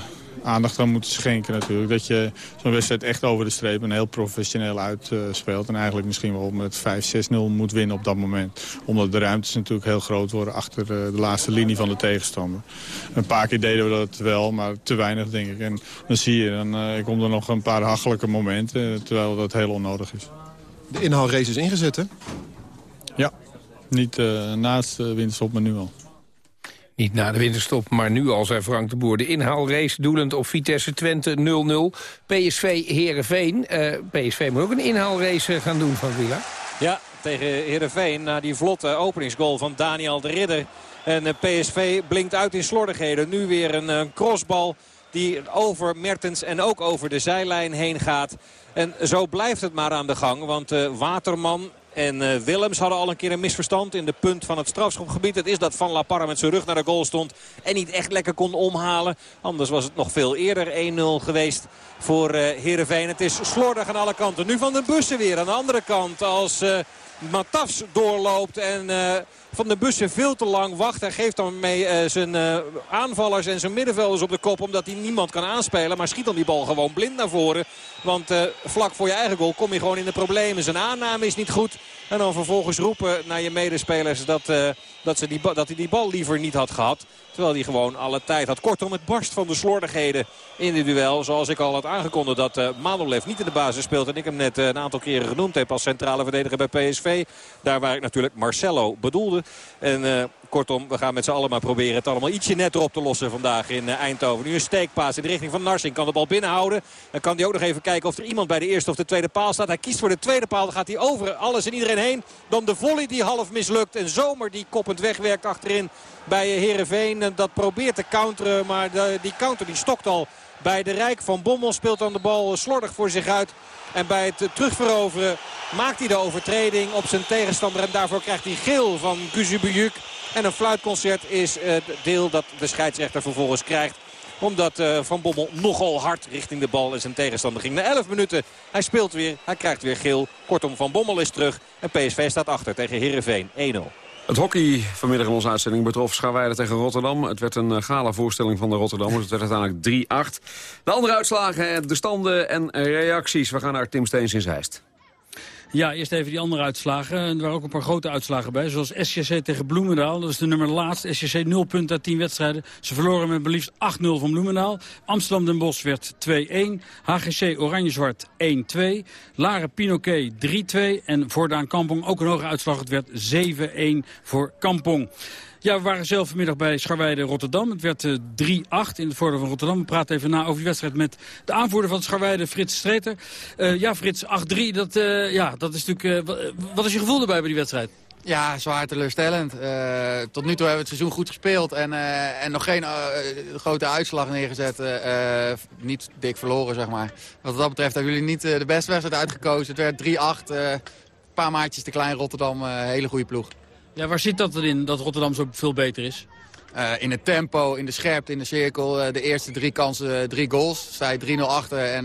aandacht aan moeten schenken natuurlijk. Dat je zo'n wedstrijd echt over de streep en heel professioneel uitspeelt. Uh, en eigenlijk misschien wel met 5-6-0 moet winnen op dat moment. Omdat de ruimtes natuurlijk heel groot worden achter uh, de laatste linie van de tegenstander. Een paar keer deden we dat wel, maar te weinig denk ik. En dan zie je, dan uh, komt er nog een paar hachelijke momenten. Terwijl dat heel onnodig is. De inhaalrace is ingezet hè? Ja, niet naast de winterstop, maar nu al. Niet na de winterstop, maar nu al, zei Frank de Boer. De inhaalrace doelend op Vitesse Twente 0-0. PSV Heerenveen. Uh, PSV moet ook een inhaalrace gaan doen van Villa. Ja, tegen Heerenveen na die vlotte openingsgoal van Daniel de Ridder. En uh, PSV blinkt uit in slordigheden. Nu weer een, een crossbal die over Mertens en ook over de zijlijn heen gaat. En zo blijft het maar aan de gang. Want Waterman en uh, Willems hadden al een keer een misverstand in de punt van het strafschopgebied. Het is dat Van La Parra met zijn rug naar de goal stond en niet echt lekker kon omhalen. Anders was het nog veel eerder 1-0 geweest voor uh, Heerenveen. Het is slordig aan alle kanten. Nu van de bussen weer aan de andere kant als uh, Matafs doorloopt en... Van de bussen veel te lang wacht. Hij geeft dan mee uh, zijn uh, aanvallers en zijn middenvelders op de kop. Omdat hij niemand kan aanspelen. Maar schiet dan die bal gewoon blind naar voren. Want vlak voor je eigen goal kom je gewoon in de problemen. Zijn aanname is niet goed. En dan vervolgens roepen naar je medespelers dat, dat, ze die, dat hij die bal liever niet had gehad. Terwijl hij gewoon alle tijd had. Kortom, het barst van de slordigheden in dit duel. Zoals ik al had aangekondigd dat uh, Manolev niet in de basis speelt. En ik hem net uh, een aantal keren genoemd heb als centrale verdediger bij PSV. Daar waar ik natuurlijk Marcelo bedoelde. En uh, Kortom, we gaan met z'n allen maar proberen het allemaal ietsje netter op te lossen vandaag in Eindhoven. Nu een steekpaas in de richting van Narsing. Kan de bal binnenhouden. Dan kan hij ook nog even kijken of er iemand bij de eerste of de tweede paal staat. Hij kiest voor de tweede paal. Dan gaat hij over alles en iedereen heen. Dan de volley die half mislukt. En Zomer die koppend wegwerkt achterin bij Herenveen. Dat probeert te counteren. Maar die counter die stokt al bij de Rijk. Van Bommel speelt dan de bal slordig voor zich uit. En bij het terugveroveren maakt hij de overtreding op zijn tegenstander. En daarvoor krijgt hij geel van Guzubuyuk. En een fluitconcert is het deel dat de scheidsrechter vervolgens krijgt omdat uh, Van Bommel nogal hard richting de bal en zijn tegenstander ging. Na 11 minuten, hij speelt weer, hij krijgt weer geel. Kortom, Van Bommel is terug en PSV staat achter tegen Heerenveen 1-0. Het hockey vanmiddag in onze uitzending betrof Scharweide tegen Rotterdam. Het werd een gala voorstelling van de Rotterdammers. Het werd uiteindelijk 3-8. De andere uitslagen, de standen en reacties. We gaan naar Tim Steens in Zeist. Ja, eerst even die andere uitslagen. Er waren ook een paar grote uitslagen bij. Zoals SJC tegen Bloemendaal. Dat is de nummer laatst. SJC 0 punten uit 10 wedstrijden. Ze verloren met beliefst 8-0 van Bloemendaal. Amsterdam Den Bosch werd 2-1. HGC Oranje-Zwart 1-2. Laren Pinoquet 3-2. En Voordaan Kampong ook een hoge uitslag. Het werd 7-1 voor Kampong. Ja, we waren zelf vanmiddag bij Scharweide Rotterdam. Het werd uh, 3-8 in het voordeel van Rotterdam. We praten even na over die wedstrijd met de aanvoerder van Scharweide, Frits Streeter. Uh, ja, Frits, 8-3, dat, uh, ja, dat is natuurlijk... wat is je gevoel erbij bij die wedstrijd? Ja, zwaar teleurstellend. Uh, tot nu toe hebben we het seizoen goed gespeeld en, en nog geen grote uitslag neergezet. niet dik verloren, zeg maar. Wat dat betreft hebben jullie niet de beste wedstrijd uitgekozen. Het werd 3-8, een paar maatjes te klein Rotterdam, hele goede ploeg. Ja, waar zit dat erin, dat Rotterdam zo veel beter is? Uh, in het tempo, in de scherpte, in de cirkel. Uh, de eerste drie kansen, uh, drie goals. Sta je 3-0 achter en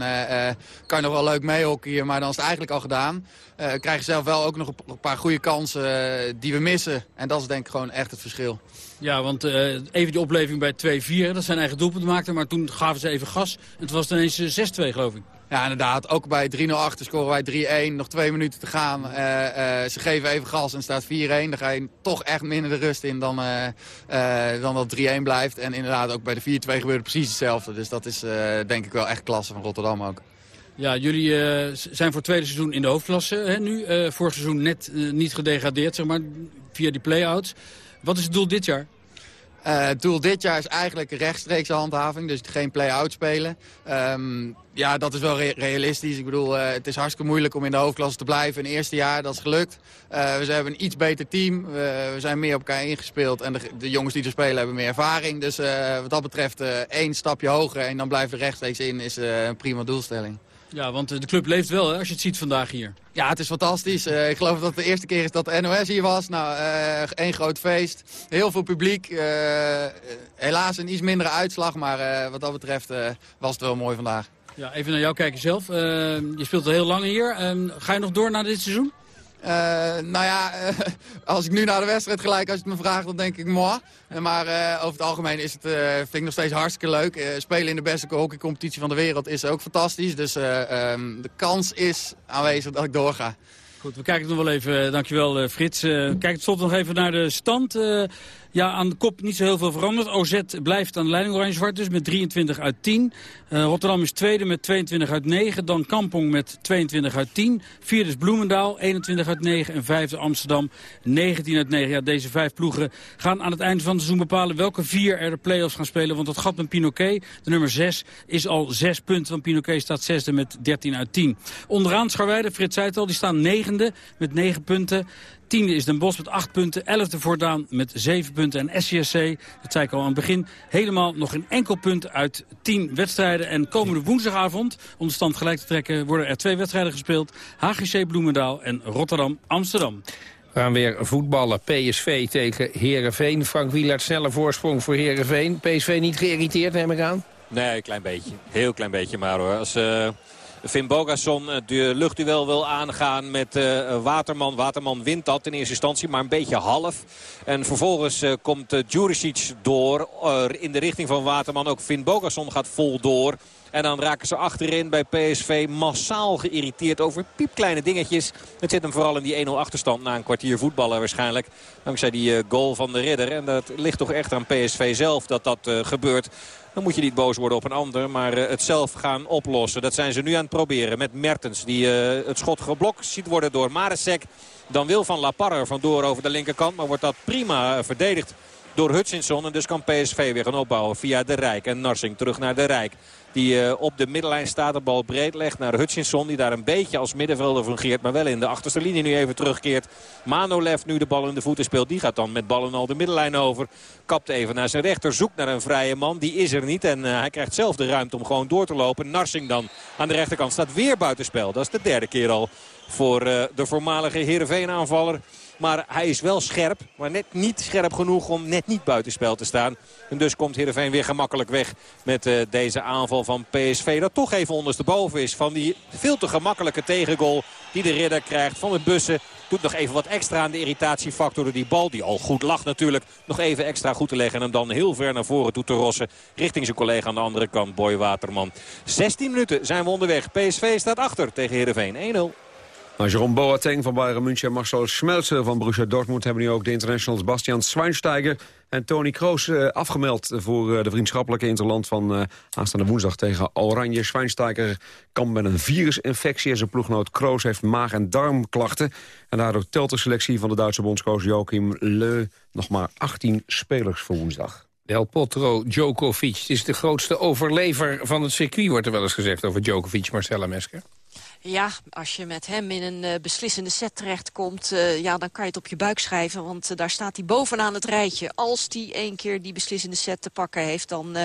kan je nog wel leuk meehockeyen, maar dan is het eigenlijk al gedaan. krijg je zelf wel ook nog een paar goede kansen die we missen. En dat is denk ik gewoon echt het verschil. Ja, want even die opleving bij 2-4, dat zijn eigen doelpunten maakten. Maar toen gaven ze even gas. Het was ineens 6-2 geloof ik. Ja, inderdaad. Ook bij 3-0 achter scoren wij 3-1. Nog twee minuten te gaan. Uh, uh, ze geven even gas en staat 4-1. Dan ga je toch echt minder de rust in dan, uh, dan dat 3-1 blijft. En inderdaad, ook bij de 4-2 gebeurde precies hetzelfde. Dus dat is denk ik wel echt klasse van Rotterdam ook. Ja, jullie zijn voor het tweede seizoen in de hoofdklasse hè, nu. vorig seizoen net niet gedegradeerd, zeg maar, via die play-outs. Wat is het doel dit jaar? Uh, het doel dit jaar is eigenlijk rechtstreekse handhaving, dus geen play-out spelen. Um, ja, dat is wel re realistisch. Ik bedoel, uh, het is hartstikke moeilijk om in de hoofdklasse te blijven. In het eerste jaar, dat is gelukt. Uh, we hebben een iets beter team. we zijn meer op elkaar ingespeeld. En de, de, jongens die er spelen hebben meer ervaring. Dus wat dat betreft één stapje hoger en dan blijven rechtstreeks in is een prima doelstelling. Ja, want de club leeft wel hè, als je het ziet vandaag hier. Ja, het is fantastisch. Uh, ik geloof dat het de eerste keer is dat de NOS hier was. Nou, uh, één groot feest. Heel veel publiek. Uh, helaas een iets mindere uitslag, maar wat dat betreft was het wel mooi vandaag. Ja, even naar jou kijken zelf. je speelt al heel lang hier. Ehm, ga je nog door na dit seizoen? Uh, nou ja, uh, als ik nu naar de wedstrijd gelijk, als je het me vraagt, dan denk ik moi. Maar uh, over het algemeen is het, vind ik nog steeds hartstikke leuk. spelen in de beste hockeycompetitie van de wereld is ook fantastisch. Dus um, de kans is aanwezig dat ik doorga. Goed, we kijken nog wel even. Dankjewel Frits. kijk tot nog even naar de stand. Ja, aan de kop niet zo heel veel veranderd. OZ blijft aan de leiding oranje-zwart dus met 23 uit 10. Uh, Rotterdam is tweede met 22 uit 9. Dan Kampong met 22 uit 10. Vierde is Bloemendaal, 21 uit 9. En vijfde Amsterdam, 19 uit 9. Ja, deze vijf ploegen gaan aan het einde van het seizoen bepalen welke vier er de play-offs gaan spelen. Want dat gat met Pinoquet, de nummer 6, is al 6 punten. Want Pinoquet staat zesde met 13 uit 10. Onderaan Scharweide, Frits zei het al, die staan negende met 9 punten. Tiende is Den Bosch met 8 punten. Elfde Voordaan met 7 punten. En SCSC, dat zei ik al aan het begin, helemaal nog een enkel punt uit 10 wedstrijden. En komende woensdagavond, om de stand gelijk te trekken, worden er twee wedstrijden gespeeld. HGC Bloemendaal en Rotterdam Amsterdam. We gaan weer voetballen. PSV tegen Herenveen. Frank Wielaert, snelle voorsprong voor Herenveen. PSV niet geïrriteerd, neem ik aan? Nee, een klein beetje. Heel klein beetje maar hoor. Als... Uh... Finn Bogason de luchtduel wil aangaan met uh, Waterman. Waterman wint dat in eerste instantie, maar een beetje half. En vervolgens uh, komt Juricic door in de richting van Waterman. Ook Finn Bogason gaat vol door. En dan raken ze achterin bij PSV massaal geïrriteerd over piepkleine dingetjes. Het zit hem vooral in die 1-0 achterstand na een kwartier voetballen waarschijnlijk. Dankzij die goal van de ridder. En dat ligt toch echt aan PSV zelf dat dat gebeurt. Dan moet je niet boos worden op een ander, maar uh, het zelf gaan oplossen. Dat zijn ze nu aan het proberen met Mertens. Die het schot geblokt ziet worden door Maresek. Dan wil Van La Parra vandoor over de linkerkant. Maar wordt dat prima verdedigd door Hutchinson. En dus kan PSV weer gaan opbouwen via de Rijk. En Narsing terug naar de Rijk. Die uh, op de middenlijn staat, de bal breed legt naar Hutchinson. Die daar een beetje als middenvelder fungeert. Maar wel in de achterste linie nu even terugkeert. Manolev nu de bal in de voeten speelt. Die gaat dan met ballen al de middenlijn over. Kapt even naar zijn rechter. Zoekt naar een vrije man. Die is er niet. En uh, hij krijgt zelf de ruimte om gewoon door te lopen. Narsing dan aan de rechterkant staat weer buitenspel. Dat is de derde keer al voor uh, de voormalige Heerenveen aanvaller. Maar hij is wel scherp. Maar net niet scherp genoeg om net niet buitenspel te staan. En dus komt Heerenveen weer gemakkelijk weg met uh, deze aanval van PSV. Dat toch even ondersteboven is van die veel te gemakkelijke tegengoal die de ridder krijgt van het bussen. Doet nog even wat extra aan de irritatiefactor die bal. Die al goed lag natuurlijk. Nog even extra goed te leggen en hem dan heel ver naar voren toe te rossen. Richting zijn collega aan de andere kant, Boy Waterman. 16 minuten zijn we onderweg. PSV staat achter tegen Heerenveen 1-0. Maar Jerome Boateng van Bayern München en Marcel Schmelzer van Borussia Dortmund... hebben nu ook de internationals Bastian Schweinsteiger en Tony Kroos uh, afgemeld... voor uh, de vriendschappelijke interland van uh, aanstaande woensdag tegen Oranje. Schweinsteiger kan met een virusinfectie en zijn ploegnoot Kroos heeft maag- en darmklachten. En daardoor telt de selectie van de Duitse bondscoach Joachim Leu nog maar 18 spelers voor woensdag. Del Potro Djokovic is de grootste overlever van het circuit... wordt er wel eens gezegd over Djokovic, Marcella Mesker. Ja, als je met hem in een eh, beslissende set terechtkomt... Uh, ja, dan kan je het op je buik schrijven, want eh, daar staat hij bovenaan het rijtje. Als hij één keer die beslissende set te pakken heeft, dan,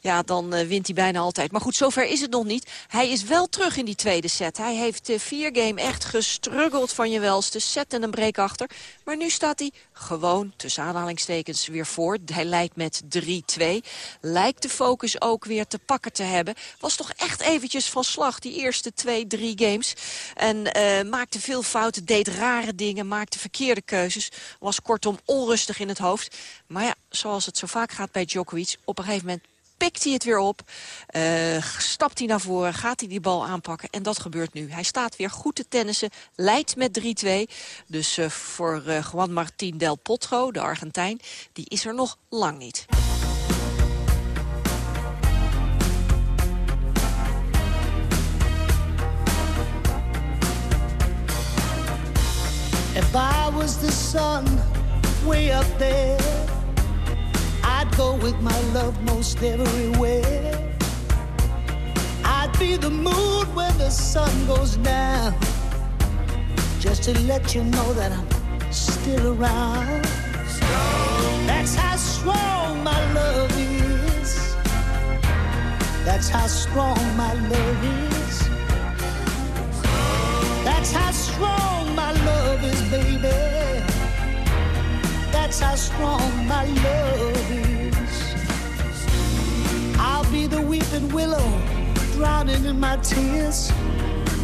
ja, dan wint hij bijna altijd. Maar goed, zover is het nog niet. Hij is wel terug in die tweede set. Hij heeft vier game echt gestruggeld van je welste. Set en een break achter. Maar nu staat hij gewoon, tussen aanhalingstekens, weer voor. Hij leidt met 3-2. Lijkt de focus ook weer te pakken te hebben. Was toch echt eventjes van slag, die eerste 2-3 games. En eh, maakte veel fouten, deed rare dingen, maakte verkeerde keuzes. Was kortom onrustig in het hoofd. Maar ja, zoals het zo vaak gaat bij Djokovic, op een gegeven moment pikt hij het weer op. Eh, stapt hij naar voren, gaat hij die bal aanpakken. En dat gebeurt nu. Hij staat weer goed te tennissen, leidt met 3-2. Dus eh, voor Juan Martín del Potro, de Argentijn, die is er nog lang niet. If I was the sun way up there, I'd go with my love most everywhere. I'd be the moon when the sun goes down, just to let you know that I'm still around. That's how strong my love is. That's how strong my love is. That's how strong my love is, baby. That's how strong my love is. I'll be the weeping willow, drowning in my tears.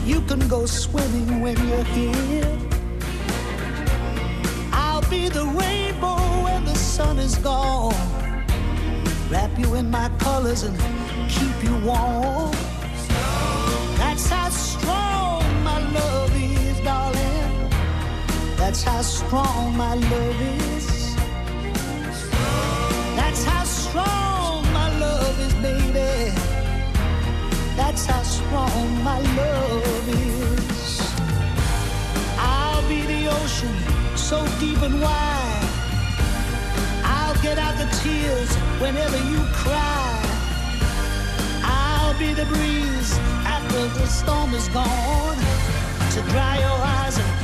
You can go swimming when you're here. I'll be the rainbow when the sun is gone. Wrap you in my colors and keep you warm. That's how strong That's how strong my love is. That's how strong my love is, baby. That's how strong my love is. I'll be the ocean, so deep and wide. I'll get out the tears whenever you cry. I'll be the breeze after the storm is gone to dry your eyes and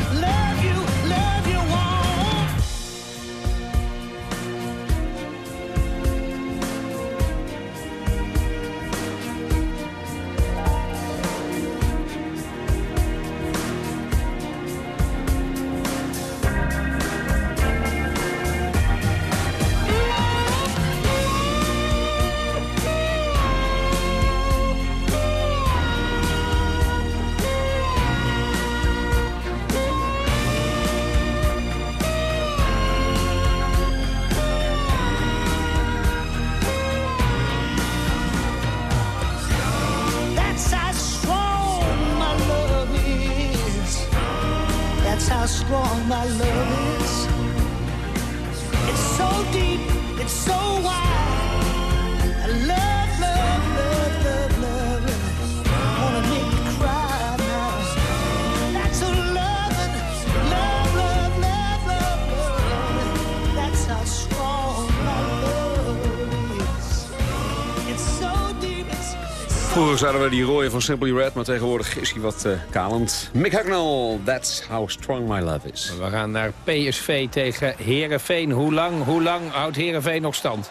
Vroeger zouden we die rooien van Simply Red, maar tegenwoordig is hij wat uh, kalend. Mick Hucknall, that's how strong my love is. We gaan naar PSV tegen Herenveen. Hoe lang, hoe lang houdt Herenveen nog stand?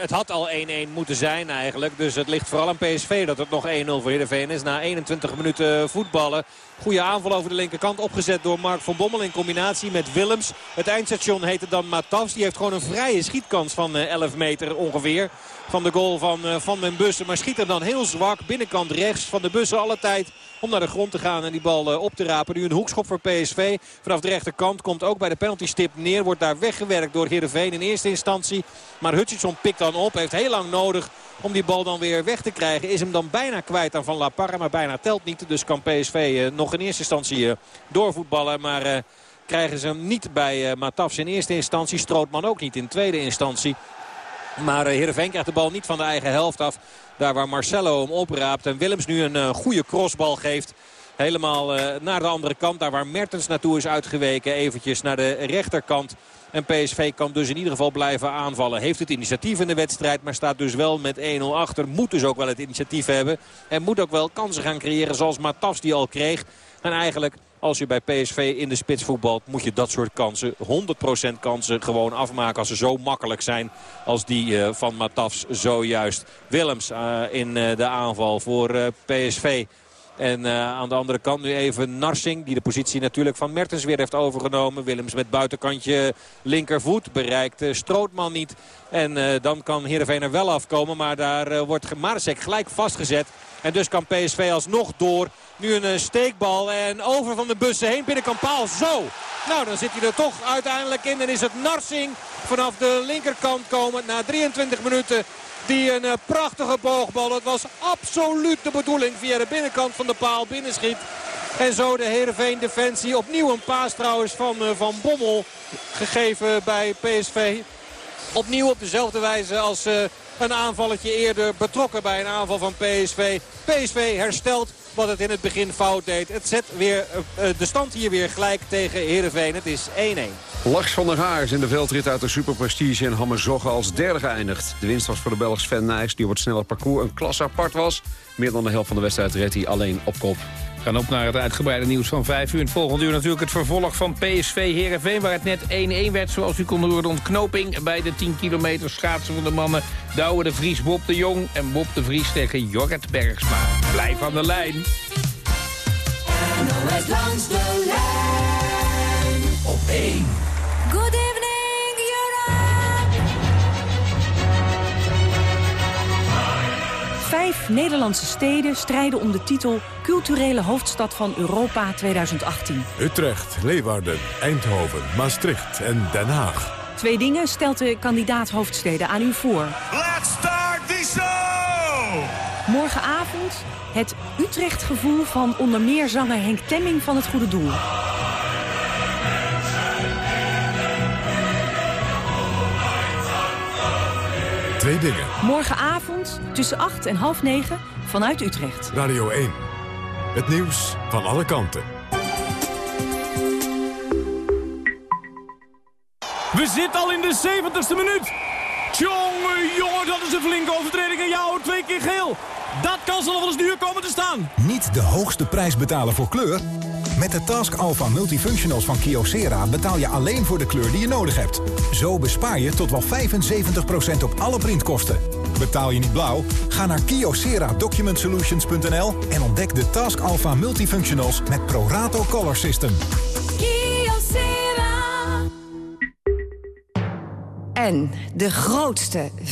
Het had al 1-1 moeten zijn eigenlijk. Dus het ligt vooral aan PSV dat het nog 1-0 voor Heerenveen is. Na 21 minuten voetballen. Goede aanval over de linkerkant opgezet door Mark van Bommel in combinatie met Willems. Het eindstation heette dan Matafs. Die heeft gewoon een vrije schietkans van eh, 11 meter ongeveer. Van de goal van eh, Van den Bussen. Maar schiet er dan heel zwak. Binnenkant rechts van de Bussen alle tijd om naar de grond te gaan en die bal eh, op te rapen. Nu een hoekschop voor PSV. Vanaf de rechterkant komt ook bij de penaltystip neer. Wordt daar weggewerkt door Heerenveen in eerste instantie. Maar Hutchinson pikt dan op. Heeft heel lang nodig om die bal dan weer weg te krijgen. Is hem dan bijna kwijt aan Van La Parra. Maar bijna telt niet. Dus kan PSV eh, nog in eerste instantie eh, doorvoetballen. Maar krijgen ze hem niet bij Matafs in eerste instantie. Strootman ook niet in tweede instantie. Maar Heerenveen krijgt de bal niet van de eigen helft af. Daar waar Marcelo hem opraapt. En Willems nu een eh, goede crossbal geeft. Helemaal eh, naar de andere kant. Daar waar Mertens naartoe is uitgeweken. Eventjes naar de rechterkant. En PSV kan dus in ieder geval blijven aanvallen. Heeft het initiatief in de wedstrijd. Maar staat dus wel met 1-0 achter. Moet dus ook wel het initiatief hebben. En moet ook wel kansen gaan creëren zoals Matas die al kreeg. En eigenlijk als je bij PSV in de spits voetbalt moet je dat soort kansen, 100% kansen gewoon afmaken als ze zo makkelijk zijn als die eh, van Matafs zojuist. Willems eh, in eh, de aanval voor PSV. En aan de andere kant nu even Narsing. Die de positie natuurlijk van Mertens weer heeft overgenomen. Willems met buitenkantje linkervoet. Bereikt eh, Strootman niet. En dan kan Heerenveen er wel afkomen. Maar daar wordt Marsek gelijk vastgezet. En dus kan PSV alsnog door. Nu een eh, steekbal en over van de bussen heen. Binnenkant paal. Zo. Nou, dan zit hij er toch uiteindelijk in. En is het Narsing vanaf de linkerkant komen na 23 minuten. Die een eh, prachtige boogbal. Het was absoluut de bedoeling via de binnenkant van de paal binnenschiet. En zo de Heerenveen defensie. Opnieuw een paas trouwens van eh, Van Bommel. Gegeven bij PSV. Opnieuw op dezelfde wijze als een aanvalletje eerder betrokken bij een aanval van PSV. PSV herstelt wat het in het begin fout deed. Het zet weer, eh, eh, de stand hier weer gelijk tegen Heerenveen. Het is 1-1. Lars van der Haar in de veldrit uit de Super Prestige in Hammerzogge als derde geëindigd. De winst was voor de Belg Sven Nijs, die op het snelle parcours een klas apart was. Meer dan de helft van de wedstrijd reed hij alleen op kop. We gaan op naar het uitgebreide nieuws van 5 uur. In het volgende uur natuurlijk het vervolg van PSV Heerenveen... waar het net 1-1 werd, zoals u kon horen. De ontknoping bij de 10 kilometer schaatsen van de mannen. Douwe de Vries, Bob de Jong en Bob de Vries tegen Jorrit Bergsma. Blijf aan de lijn. Langs de lijn op 1. Vijf Nederlandse steden strijden om de titel Culturele Hoofdstad van Europa 2018. Utrecht, Leeuwarden, Eindhoven, Maastricht en Den Haag. Twee dingen stelt de kandidaat hoofdsteden aan u voor. Let's start the show! Morgenavond het Utrecht-gevoel van onder meer zanger Henk Temming van het Goede Doel. Twee dingen. Morgenavond tussen 8 en half 9 vanuit Utrecht. Radio 1. Het nieuws van alle kanten. We zitten al in de 70ste minuut. Jongen, jongen, dat is een flinke overtreding. En jou twee keer geel. Dat kan ze nog wel eens duur komen te staan. Niet de hoogste prijs betalen voor kleur? Met de Task Alpha Multifunctionals van Kyocera betaal je alleen voor de kleur die je nodig hebt. Zo bespaar je tot wel 75% op alle printkosten. Betaal je niet blauw? Ga naar kyocera-document-solutions.nl en ontdek de Task Alpha Multifunctionals met Prorato Color System. En de grootste 14%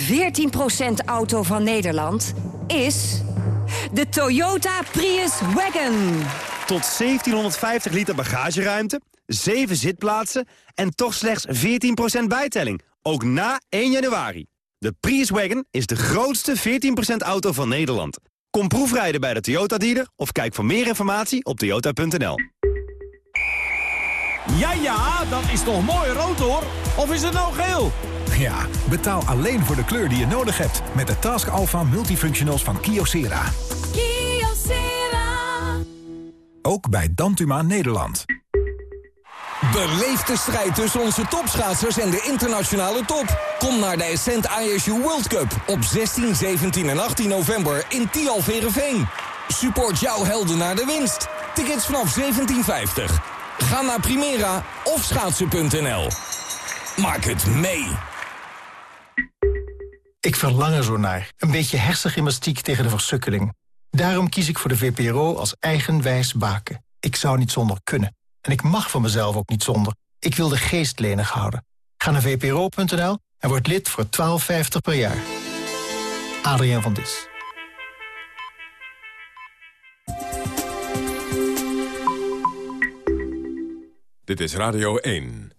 auto van Nederland is de Toyota Prius Wagon. Tot 1750 liter bagageruimte, 7 zitplaatsen en toch slechts 14% bijtelling. Ook na 1 januari. De Prius Wagon is de grootste 14% auto van Nederland. Kom proefrijden bij de Toyota dealer of kijk voor meer informatie op toyota.nl. Ja, ja, dat is toch mooi rood hoor? Of is het nou geel? Ja, betaal alleen voor de kleur die je nodig hebt. Met de Task Alpha Multifunctionals van Kyocera. Kyocera. Ook bij Dantuma Nederland. Beleef de strijd tussen onze topschaatsers en de internationale top. Kom naar de Ascent ISU World Cup op 16, 17 en 18 november in Tialverenveen. Support jouw helden naar de winst. Tickets vanaf 17,50. Ga naar Primera of schaatsen.nl. Maak het mee. Ik verlang er zo naar. Een beetje hersengymnastiek tegen de versukkeling. Daarom kies ik voor de VPRO als eigenwijs baken. Ik zou niet zonder kunnen. En ik mag van mezelf ook niet zonder. Ik wil de geest lenig houden. Ga naar vpro.nl en word lid voor 12,50 per jaar. Adriaan van Dis. Dit is Radio 1.